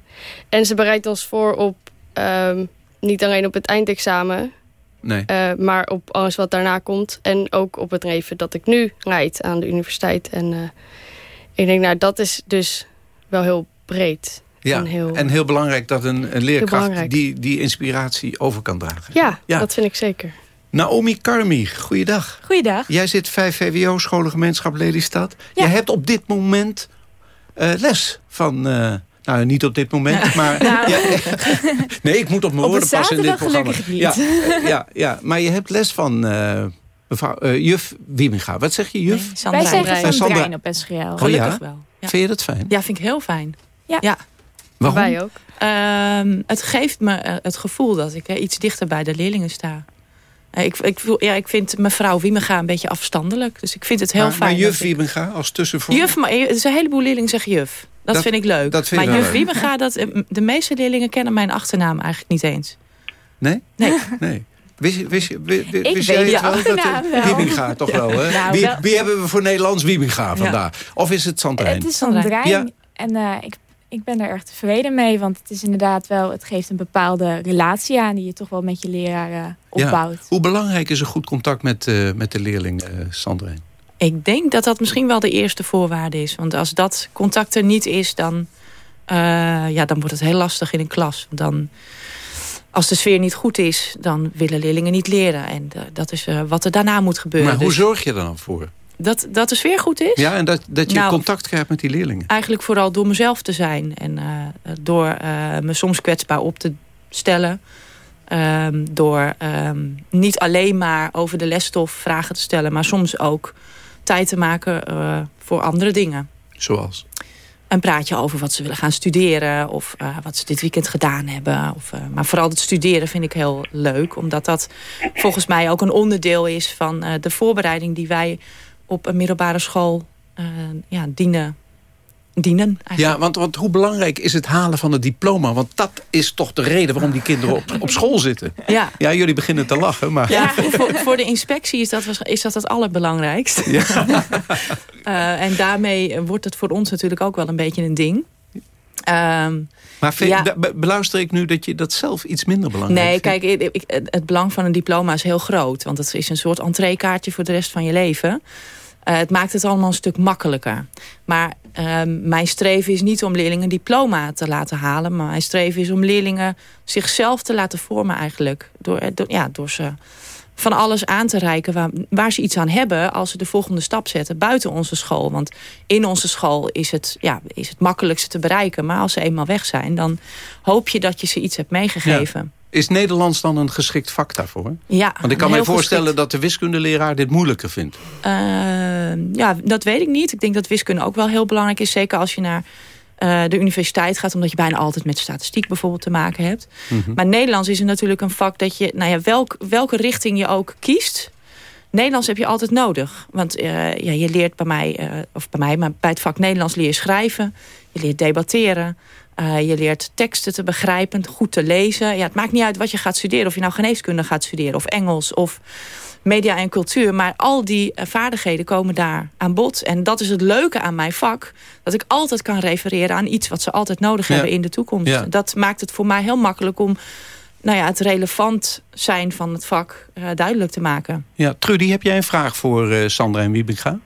En ze bereidt ons voor op um, niet alleen op het eindexamen, nee. uh, maar op alles wat daarna komt. En ook op het leven dat ik nu rijd aan de universiteit. En uh, ik denk, nou, dat is dus wel heel breed. Ja, en heel, en heel belangrijk dat een, een leerkracht die, die inspiratie over kan dragen. Ja, ja, dat vind ik zeker. Naomi Karmi, goeiedag. Goeiedag. Jij zit 5 VWO, Scholengemeenschap Lelystad. Ja. Jij hebt op dit moment uh, les van... Uh, nou, niet op dit moment, maar... Nou. Ja, nee, ik moet op mijn op woorden passen in dit programma. Niet. Ja, ja, ja, maar je hebt les van uh, mevrouw, juf Wieminga. Wat zeg je, juf? Nee, Sandra Wij zeggen Sandrijn op SGL. Oh, Gelukkig ja? wel. Ja. Vind je dat fijn? Ja, vind ik heel fijn. Ja. ja. Waarom? Wij ook. Um, het geeft me het gevoel dat ik uh, iets dichter bij de leerlingen sta. Uh, ik, ik, voel, ja, ik vind mevrouw Wiemenga een beetje afstandelijk. Dus ik vind het heel maar, fijn. Maar juf Wiemenga als tussenvorm? Juf, maar er is een heleboel leerlingen zeggen juf. Dat, dat vind ik leuk. Dat vind maar juf leuk. Wiemenga, dat, de meeste leerlingen kennen mijn achternaam eigenlijk niet eens. Nee? Nee. nee. Wist, wist, wist, wist weet jij je het wel? Dat, achternaam wel. Wiebinga toch wel, hè? Nou, wie, wel. wie hebben we voor Nederlands Wiebinga vandaag? Of is het Sandrijn? Eh, Het is Sandrijn. Ja. En uh, ik, ik ben er erg tevreden mee. Want het is inderdaad wel, het geeft een bepaalde relatie aan die je toch wel met je leraar uh, opbouwt. Ja. Hoe belangrijk is een goed contact met, uh, met de leerling, uh, Sandrijn? Ik denk dat dat misschien wel de eerste voorwaarde is. Want als dat contact er niet is, dan, ja, dan wordt het heel lastig in een klas. Dan, als de sfeer niet goed is, dan willen leerlingen niet leren. En dat is wat er daarna moet gebeuren. Maar hoe dus zorg je er dan voor? Dat, dat de sfeer goed is? Ja, en dat, dat je nou, contact krijgt met die leerlingen? Eigenlijk vooral door mezelf te zijn. En uh, door uh, me soms kwetsbaar op te stellen. Um, door um, niet alleen maar over de lesstof vragen te stellen... maar soms ook tijd te maken uh, voor andere dingen. Zoals? Een praatje over wat ze willen gaan studeren... of wat ze dit weekend gedaan hebben. Of, maar vooral het studeren vind ik heel leuk. Omdat dat volgens mij ook een onderdeel is van de voorbereiding die wij op een middelbare school uh, ja, dienen. dienen ja, want, want hoe belangrijk is het halen van het diploma? Want dat is toch de reden waarom die kinderen op, op school zitten. Ja. ja, jullie beginnen te lachen. Maar... Ja, voor, voor de inspectie is dat, is dat het allerbelangrijkst. Ja. uh, en daarmee wordt het voor ons natuurlijk ook wel een beetje een ding. Um, maar vind, ja. beluister ik nu dat je dat zelf iets minder belangrijk Nee, vindt? kijk, ik, ik, het belang van een diploma is heel groot. Want het is een soort entreekaartje voor de rest van je leven. Uh, het maakt het allemaal een stuk makkelijker. Maar uh, mijn streven is niet om leerlingen een diploma te laten halen. Maar mijn streven is om leerlingen zichzelf te laten vormen eigenlijk. Door, door, ja, door ze van alles aan te reiken waar, waar ze iets aan hebben... als ze de volgende stap zetten buiten onze school. Want in onze school is het, ja, is het makkelijkste te bereiken. Maar als ze eenmaal weg zijn, dan hoop je dat je ze iets hebt meegegeven. Ja. Is Nederlands dan een geschikt vak daarvoor? Ja, Want ik kan me voorstellen geschikt. dat de wiskundeleraar dit moeilijker vindt. Uh, ja, dat weet ik niet. Ik denk dat wiskunde ook wel heel belangrijk is. Zeker als je naar uh, de universiteit gaat. Omdat je bijna altijd met statistiek bijvoorbeeld te maken hebt. Mm -hmm. Maar Nederlands is natuurlijk een vak dat je... Nou ja, welk, welke richting je ook kiest... Nederlands heb je altijd nodig. Want uh, ja, je leert bij mij, uh, of bij mij, maar bij het vak Nederlands leer je schrijven. Je leert debatteren. Uh, je leert teksten te begrijpen, goed te lezen. Ja, het maakt niet uit wat je gaat studeren. Of je nou geneeskunde gaat studeren of Engels of media en cultuur. Maar al die uh, vaardigheden komen daar aan bod. En dat is het leuke aan mijn vak. Dat ik altijd kan refereren aan iets wat ze altijd nodig ja. hebben in de toekomst. Ja. Dat maakt het voor mij heel makkelijk om nou ja, het relevant zijn van het vak uh, duidelijk te maken. Ja, Trudy, heb jij een vraag voor uh, Sandra en Wiebinga?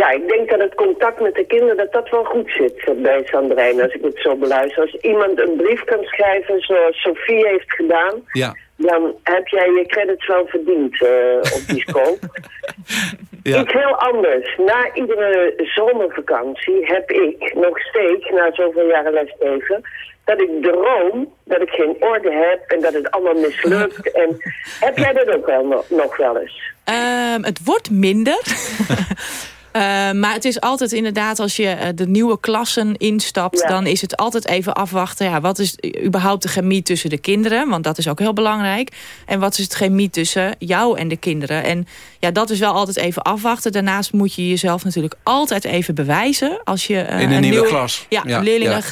Ja, ik denk dat het contact met de kinderen, dat dat wel goed zit bij Sandrijn, als ik het zo beluister. Als iemand een brief kan schrijven, zoals Sofie heeft gedaan, ja. dan heb jij je credits wel verdiend uh, op die school. ja. Iets heel anders. Na iedere zomervakantie heb ik nog steeds, na zoveel jaren lesgeven, dat ik droom dat ik geen orde heb en dat het allemaal mislukt. en heb jij dat ook wel no nog wel eens? Um, het wordt minder. maar het is altijd inderdaad, als je de nieuwe klassen instapt... dan is het altijd even afwachten. Ja, wat is überhaupt de chemie tussen de kinderen? Want dat is ook heel belangrijk. En wat is het chemie tussen jou en de kinderen? En ja, dat is wel altijd even afwachten. Daarnaast moet je jezelf natuurlijk altijd even bewijzen. Als je, In een, nieuwe, klas. Ja, leerlingen,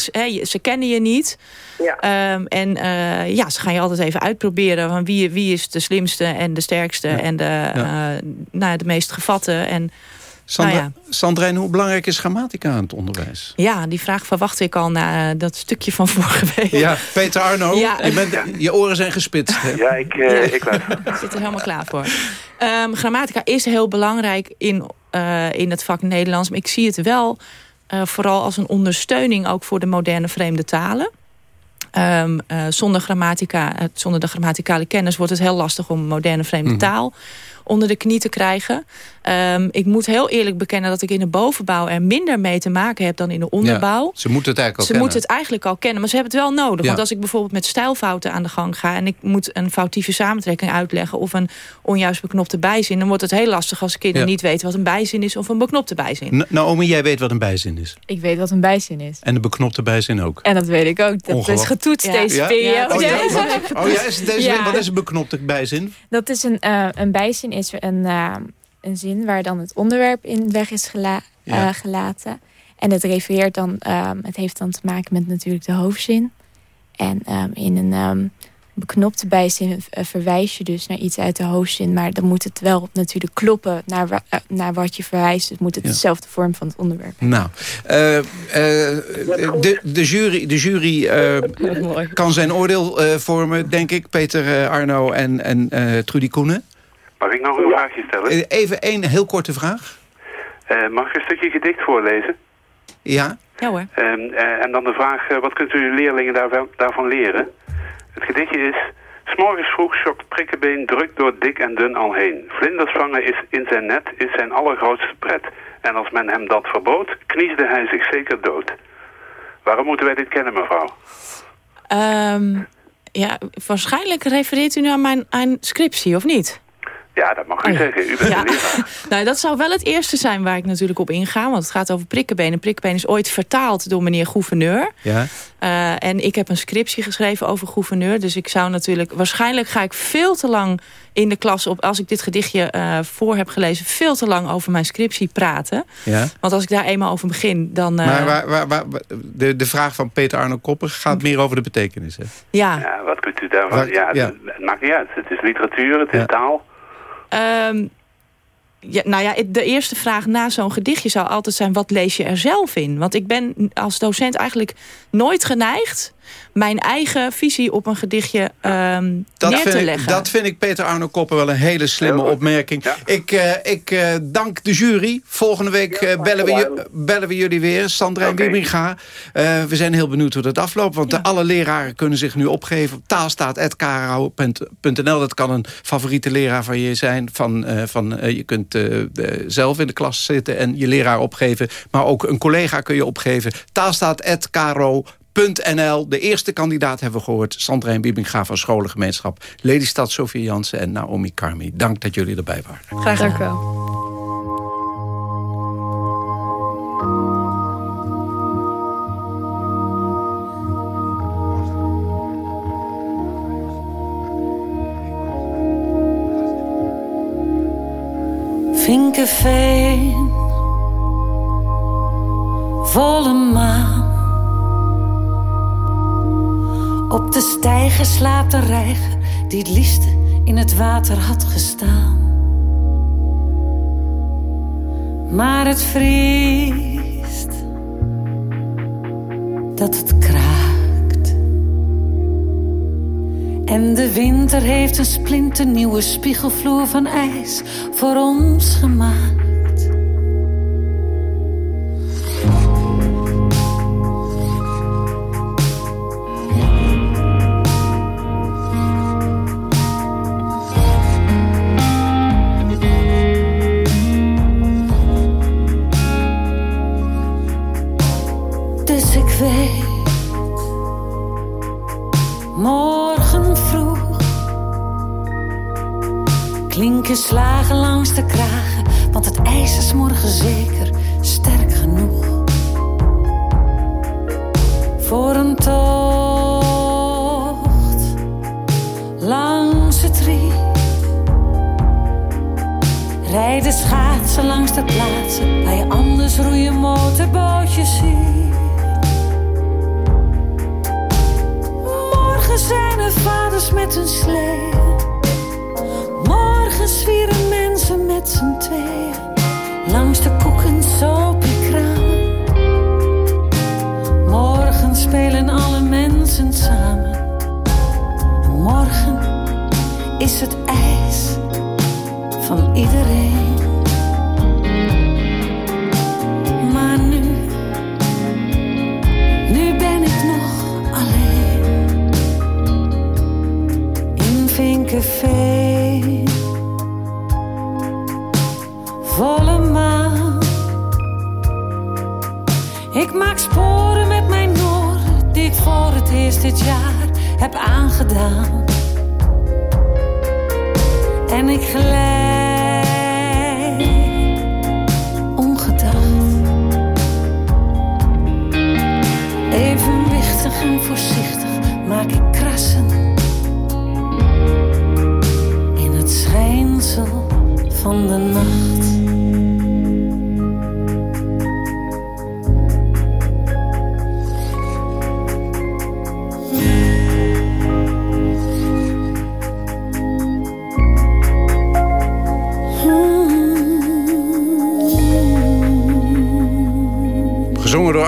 ze kennen je niet... Ja. Ehm, en uh, ja, ze gaan je altijd even uitproberen van wie, wie is de slimste en de sterkste en de, ja. Uh, nou, de meest gevatte. En, Sandra, nou ja. Sandrijn, hoe belangrijk is grammatica in het onderwijs? Ja, die vraag verwacht ik al na uh, dat stukje van vorige week. Ja, Peter Arno, je, bent, je oren zijn gespitst. Ja, ik, uh, ik luister. Ik zit er helemaal klaar voor. Um, grammatica is heel belangrijk in, uh, in het vak Nederlands. Maar ik zie het wel vooral als een ondersteuning ook voor de moderne vreemde talen. Um, uh, zonder, grammatica, zonder de grammaticale kennis wordt het heel lastig om moderne vreemde mm taal onder de knie te krijgen. Um, ik moet heel eerlijk bekennen dat ik in de bovenbouw er minder mee te maken heb dan in de onderbouw. Ja, ze moeten het eigenlijk al ze kennen. moeten het eigenlijk al kennen, maar ze hebben het wel nodig. Ja. Want als ik bijvoorbeeld met stijlfouten aan de gang ga... en ik moet een foutieve samentrekking uitleggen... of een onjuist beknopte bijzin... dan wordt het heel lastig als kinderen ja. niet weten wat een bijzin is... of een beknopte bijzin. Na Naomi, jij weet wat een bijzin is. Ik weet wat een bijzin is. En de beknopte bijzin ook. En dat weet ik ook. Dat is getoetst deze periode. Oh, ja, wat, oh ja, is deze, wat is een beknopte bijzin? Dat is een, uh, een bijzin is een... Uh, een zin waar dan het onderwerp in weg is gela ja. uh, gelaten. En het refereert dan, um, het heeft dan te maken met natuurlijk de hoofdzin. En um, in een um, beknopte bijzin verwijs je dus naar iets uit de hoofdzin. Maar dan moet het wel natuurlijk kloppen naar, uh, naar wat je verwijst. Het moet het ja. dezelfde vorm van het onderwerp Nou, uh, de, de jury, de jury kan zijn oordeel vormen, denk ik. Peter Arno en, en Trudy Koenen. Mag ik nog een ja. vraagje stellen? Even één heel korte vraag. Uh, mag ik een stukje gedicht voorlezen? Ja. Ja hoor. Uh, uh, en dan de vraag, wat kunt u leerlingen daarvan, daarvan leren? Het gedichtje is... S'morgens vroeg schokt Prikkebeen druk door dik en dun al heen. Vlinders vangen is in zijn net is zijn allergrootste pret. En als men hem dat verbood, kniesde hij zich zeker dood. Waarom moeten wij dit kennen, mevrouw? Um, ja, waarschijnlijk refereert u nu aan mijn aan scriptie, of niet? Ja, dat mag u oh, zeggen. U bent ja. nou, dat zou wel het eerste zijn waar ik natuurlijk op inga. Want het gaat over prikkenbeen. En prikkenbeen is ooit vertaald door meneer gouverneur. Ja. Uh, en ik heb een scriptie geschreven over gouverneur. Dus ik zou natuurlijk... Waarschijnlijk ga ik veel te lang in de klas... Op, als ik dit gedichtje uh, voor heb gelezen... veel te lang over mijn scriptie praten. Ja. Want als ik daar eenmaal over begin, dan... Uh, maar waar, waar, waar, de, de vraag van Peter Arno Kopper gaat meer over de betekenis. Hè? Ja. ja. Wat kunt u daarvan... Ja, ja. Het, maakt niet uit. Het is literatuur, het is ja. taal. Um, ja, nou ja, de eerste vraag na zo'n gedichtje zou altijd zijn... wat lees je er zelf in? Want ik ben als docent eigenlijk nooit geneigd... mijn eigen visie op een gedichtje um, dat neer vind te leggen. Ik, dat vind ik Peter Arno Koppen wel een hele slimme ja, opmerking. Ja. Ik, uh, ik uh, dank de jury. Volgende week uh, bellen, we, bellen we jullie weer. Sandra okay. Wibinga. we zijn heel benieuwd hoe dat afloopt. Want alle leraren kunnen zich nu opgeven op taalstaat.kro.nl. Dat kan een favoriete leraar van je zijn. Van, van, je kunt zelf in de klas zitten en je leraar opgeven. Maar ook een collega kun je opgeven. Taalstaat.kro.nl. De eerste kandidaat hebben we gehoord. Sandrijn Biebinga van Scholengemeenschap. Lelystad Sofie Jansen en Naomi Karmi. Dank dat jullie erbij waren. Graag dank wel. Vinkenveen, volle maan. Op de steiger slaapt een reiger die het liefste in het water had gestaan. Maar het vriest dat het kraakt. En de winter heeft een splinternieuwe spiegelvloer van ijs voor ons gemaakt. Dus ik weet, morgen vroeg Klinken slagen langs de kragen, want het ijs is morgen zeker sterk genoeg. Voor een tocht langs het riet. Rijden schaatsen langs de plaatsen waar je anders roeien motorbootjes ziet. Morgen zijn er vaders met hun slee. Morgen zwieren mensen met z'n tweeën langs de koek en kramen. Morgen spelen alle mensen samen. morgen is het ijs van iedereen. Vinkenveen. Volle maan. Ik maak sporen met mijn Noord, die ik voor het eerst dit jaar heb aangedaan. En ik gelijk van de nacht.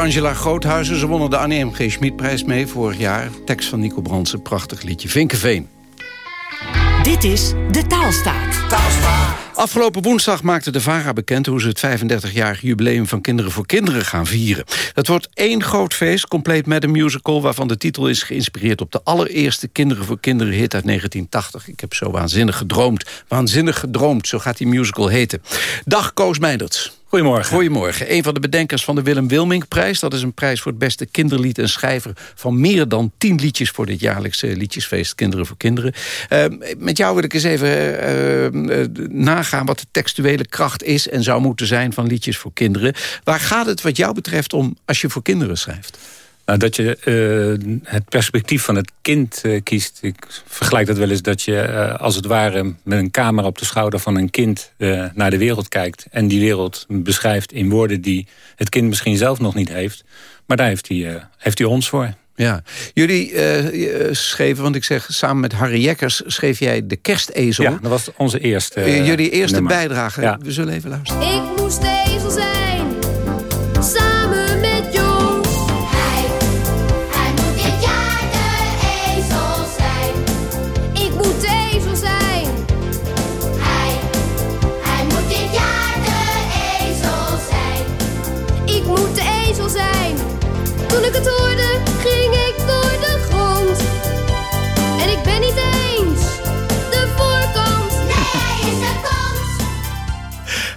Angela Groothuizen. Ze wonnen de Annie M. G. Schmidprijs mee vorig jaar. Tekst van Nico Brandsen, prachtig liedje. Vinkenveen. Dit is De. Taalstaat. Afgelopen woensdag maakte de VARA bekend... hoe ze het 35-jarig jubileum van Kinderen voor Kinderen gaan vieren. Het wordt één groot feest, compleet met een musical... waarvan de titel is geïnspireerd op de allereerste Kinderen voor Kinderen hit uit 1980. Ik heb zo waanzinnig gedroomd. Waanzinnig gedroomd, zo gaat die musical heten. Dag Koos. Goedemorgen. Goedemorgen. Een van de bedenkers van de Willem Wilming-prijs. Dat is een prijs voor het beste kinderlied en schrijver... van meer dan tien liedjes voor dit jaarlijkse liedjesfeest Kinderen voor Kinderen. Uh, met jou wil ik eens even uh, uh, nagaan wat de textuele kracht is... en zou moeten zijn van liedjes voor kinderen. Waar gaat het wat jou betreft om als je voor kinderen schrijft? Nou, dat je uh, het perspectief van het kind uh, kiest. Ik vergelijk dat wel eens dat je uh, als het ware met een camera op de schouder van een kind naar de wereld kijkt. En die wereld beschrijft in woorden die het kind misschien zelf nog niet heeft. Maar daar heeft hij, heeft hij ons voor. Ja, jullie schreven, want ik zeg samen met Harry Jekkers schreef jij de kerstezel. Ja, dat was onze eerste Jullie eerste nummer. bijdrage. Ja. We zullen even luisteren. Ik moest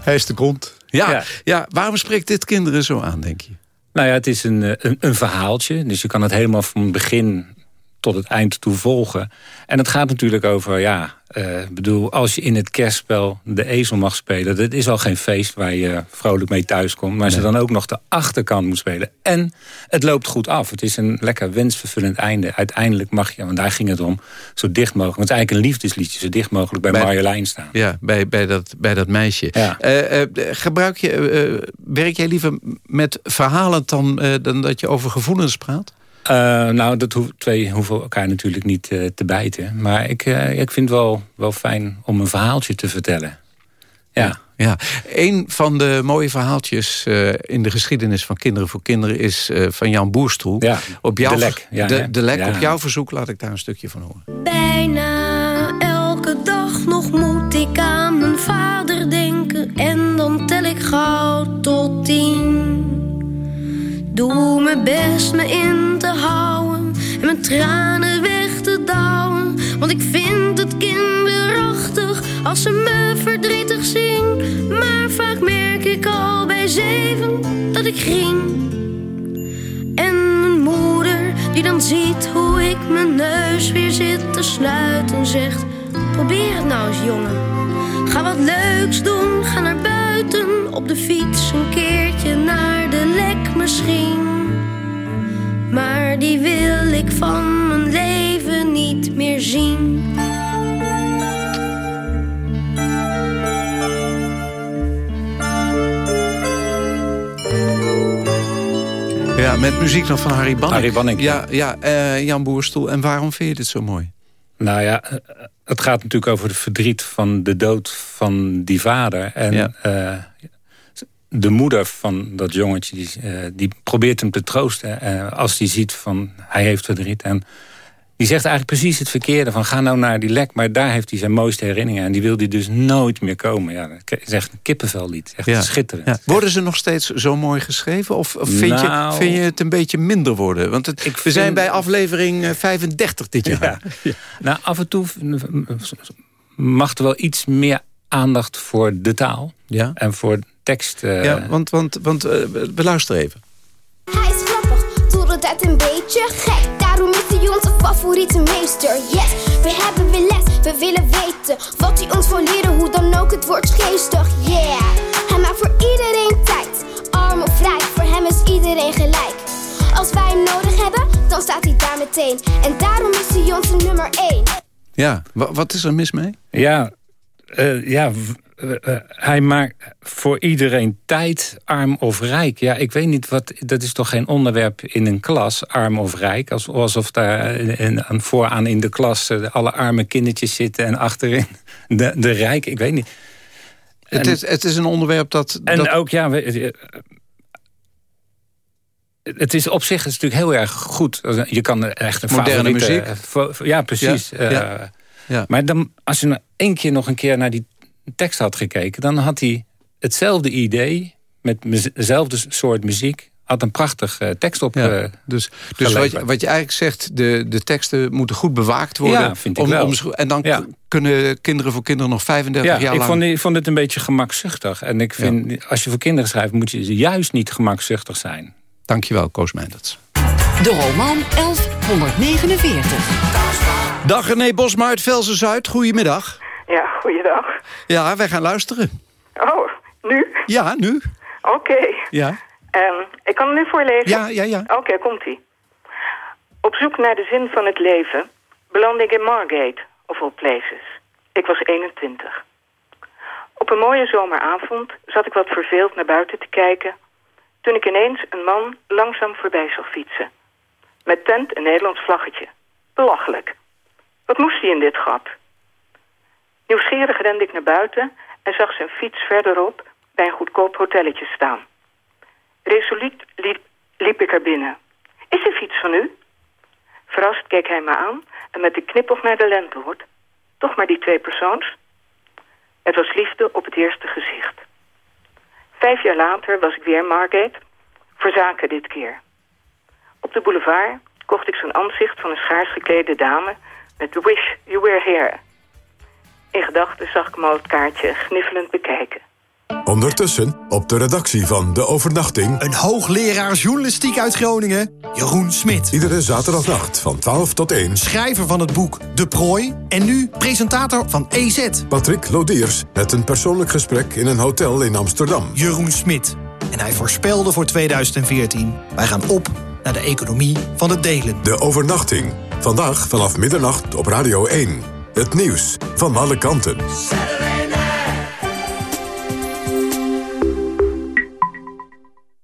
Hij is de kont. Ja, ja. ja. waarom spreekt dit kinderen zo aan, denk je? Nou ja, het is een, eh, een, een verhaaltje. Dus je kan het helemaal van begin tot het eind toe volgen. En het gaat natuurlijk over, ja, uh, bedoel, als je in het kerstspel de ezel mag spelen... dat is al geen feest waar je vrolijk mee thuiskomt... maar nee. ze dan ook nog de achterkant moet spelen. En het loopt goed af. Het is een lekker wensvervullend einde. Uiteindelijk mag je, want daar ging het om, zo dicht mogelijk... want het is eigenlijk een liefdesliedje, zo dicht mogelijk bij, bij Marjolein staan. Ja, bij, bij, dat, bij dat meisje. Ja. Uh, uh, gebruik je, werk jij liever met verhalen dan, dan dat je over gevoelens praat? Uh, nou, dat ho twee hoeven elkaar natuurlijk niet uh, te bijten. Maar ik, uh, ik vind het wel, wel fijn om een verhaaltje te vertellen. Ja. ja. Een van de mooie verhaaltjes in de geschiedenis van Kinderen voor Kinderen... is van Jan Boerstroe. Ja, op jouw, de lek. Ja, de, de lek. Ja. Op jouw verzoek laat ik daar een stukje van horen. Bijna elke dag nog moet ik aan mijn vader denken... en dan tel ik gauw tot tien... Doe mijn best me in tranen weg te douwen. Want ik vind het kinderachtig als ze me verdrietig zien. Maar vaak merk ik al bij zeven dat ik ging. En mijn moeder die dan ziet hoe ik mijn neus weer zit te sluiten zegt... Probeer het nou eens jongen, Ga wat leuks doen, ga naar buiten op de fiets een keertje naar de lek misschien. Maar die wil ik van mijn leven niet meer zien. Ja, met muziek nog van Harry Banning. Harry Banning. Ja, ja uh, Jan Boerstoel. En waarom vind je dit zo mooi? Nou ja, eh, het gaat natuurlijk over het verdriet van de dood van die vader. En ja. uh, de moeder van dat jongetje, die, uh, die probeert hem te troosten. als hij ziet van, hij heeft verdriet. En die zegt eigenlijk precies het verkeerde. Van ga nou naar die lek. Maar daar heeft hij zijn mooiste herinneringen. En die wil hij dus nooit meer komen. Ja, dat is echt een kippenvellied. Echt ja. schitterend. Ja. Worden ze nog steeds zo mooi geschreven? Of, of vind, nou, je, vind je het een beetje minder worden? Want het, we vind... zijn bij aflevering 35 dit jaar. Ja. Nou, af en toe mag er wel iets meer aandacht voor de taal. Ja. En voor tekst. Uh... Ja, want, want, want uh, we luisteren even. Hij is grappig, doet het een beetje gek. Daarom is hij onze favoriete meester. Yes, we hebben weer les, we willen weten wat hij ons wil leren, hoe dan ook het wordt geestig. Yeah, hij maakt voor iedereen tijd. Arm of rijk, voor hem is iedereen gelijk. Als wij hem nodig hebben, dan staat hij daar meteen. En daarom is hij onze nummer 1. Ja, wat is er mis mee? Ja, uh, ja uh, hij maakt voor iedereen tijd, arm of rijk. Ja, ik weet niet, wat, dat is toch geen onderwerp in een klas, arm of rijk? Alsof daar vooraan in de klas alle arme kindertjes zitten... en achterin de, de rijk, ik weet niet. Het, is, het is een onderwerp dat... En dat... ook, ja... het is op zich is natuurlijk heel erg goed. Je kan echt een Moderne muziek. Ja, precies. Ja, ja. Ja. Maar dan, als je nou één keer nog een keer naar die tekst had gekeken... dan had hij hetzelfde idee met dezelfde soort muziek... had een prachtig uh, tekst op ja, uh, Dus, dus wat, je, wat je eigenlijk zegt, de, de teksten moeten goed bewaakt worden. Ja, vind ik om, wel. Om, en dan ja. kunnen kinderen voor kinderen nog 35 jaar ik lang... Vond, ik vond het een beetje gemakzuchtig. En ik vind, als je voor kinderen schrijft... moet je juist niet gemakzuchtig zijn. Dankjewel, Koos Meijnderts. De roman 1149. Dag René Bosma uit Velsen-Zuid, goedemiddag. Ja, goeiedag. Ja, wij gaan luisteren. Oh, nu? Ja, nu. Oké. Ja. Um, ik kan het nu voorlezen? Ja, ja, ja. Oké, komt-ie. Op zoek naar de zin van het leven belandde ik in Margate, of all places. Ik was 21. Op een mooie zomeravond zat ik wat verveeld naar buiten te kijken... toen ik ineens een man langzaam voorbij zag fietsen. Met tent een Nederlands vlaggetje. Belachelijk. Wat moest hij in dit gat? Nieuwsgierig rende ik naar buiten en zag zijn fiets verderop bij een goedkoop hotelletje staan. Resoluut liep, liep ik er binnen. Is de fiets van u? Verrast keek hij me aan en met de knipoog naar de lentehoort. Toch maar die twee persoons? Het was liefde op het eerste gezicht. Vijf jaar later was ik weer Margate, voor zaken dit keer. Op de boulevard kocht ik zo'n aanzicht van een schaars geklede dame met Wish You Were Here. In gedachten zag ik me het kaartje gniffelend bekijken. Ondertussen, op de redactie van De Overnachting... Een hoogleraar journalistiek uit Groningen, Jeroen Smit. Iedere zaterdagnacht van 12 tot 1. Schrijver van het boek De Prooi en nu presentator van EZ. Patrick Lodiers met een persoonlijk gesprek in een hotel in Amsterdam. Jeroen Smit. En hij voorspelde voor 2014... wij gaan op naar de economie van het delen. De Overnachting. Vandaag vanaf middernacht op Radio 1. Het nieuws van alle kanten.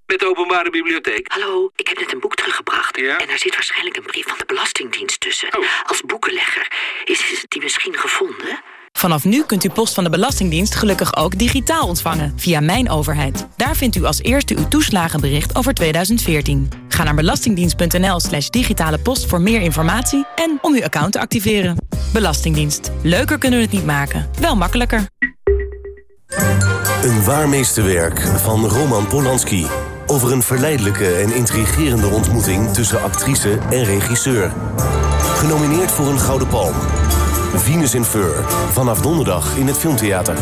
Met de openbare bibliotheek. Hallo, ik heb net een boek teruggebracht. Ja? En daar zit waarschijnlijk een brief van de Belastingdienst tussen. Oh. Als boekenlegger. Is die misschien gevonden? Vanaf nu kunt u post van de Belastingdienst gelukkig ook digitaal ontvangen via Mijn Overheid. Daar vindt u als eerste uw toeslagenbericht over 2014. Ga naar belastingdienst.nl slash digitale post voor meer informatie en om uw account te activeren. Belastingdienst. Leuker kunnen we het niet maken, wel makkelijker. Een waarmeesterwerk van Roman Polanski. Over een verleidelijke en intrigerende ontmoeting tussen actrice en regisseur. Genomineerd voor een Gouden Palm. Venus in Fur. Vanaf donderdag in het Filmtheater.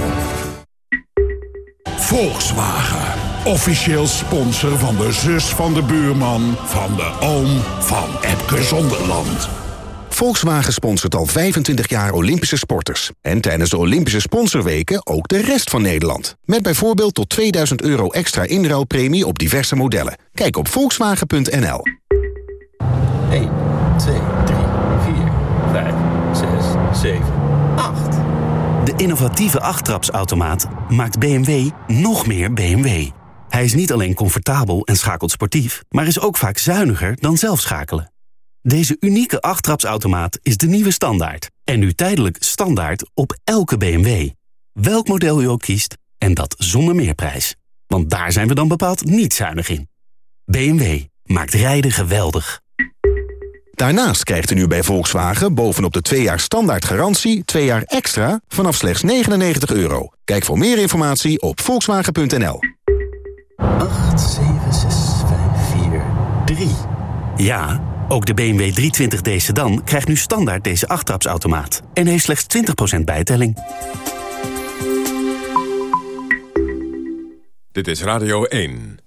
Volkswagen. Officieel sponsor van de zus van de buurman... van de oom van Epke Zonderland. Volkswagen sponsort al 25 jaar Olympische sporters. En tijdens de Olympische sponsorweken ook de rest van Nederland. Met bijvoorbeeld tot 2000 euro extra inruilpremie op diverse modellen. Kijk op volkswagen.nl. 1, 2, 3, 4, 5, 6, 7, 8. De innovatieve achttrapsautomaat maakt BMW nog meer BMW. Hij is niet alleen comfortabel en schakelt sportief... maar is ook vaak zuiniger dan zelf schakelen. Deze unieke achttrapsautomaat is de nieuwe standaard. En nu tijdelijk standaard op elke BMW. Welk model u ook kiest, en dat zonder meerprijs. Want daar zijn we dan bepaald niet zuinig in. BMW maakt rijden geweldig. Daarnaast krijgt u nu bij Volkswagen bovenop de 2 jaar standaard garantie... 2 jaar extra vanaf slechts 99 euro. Kijk voor meer informatie op volkswagen.nl. 8, 7, 6, 5, 4, 3. Ja... Ook de BMW 320d sedan krijgt nu standaard deze achttrapsautomaat. En heeft slechts 20% bijtelling. Dit is Radio 1.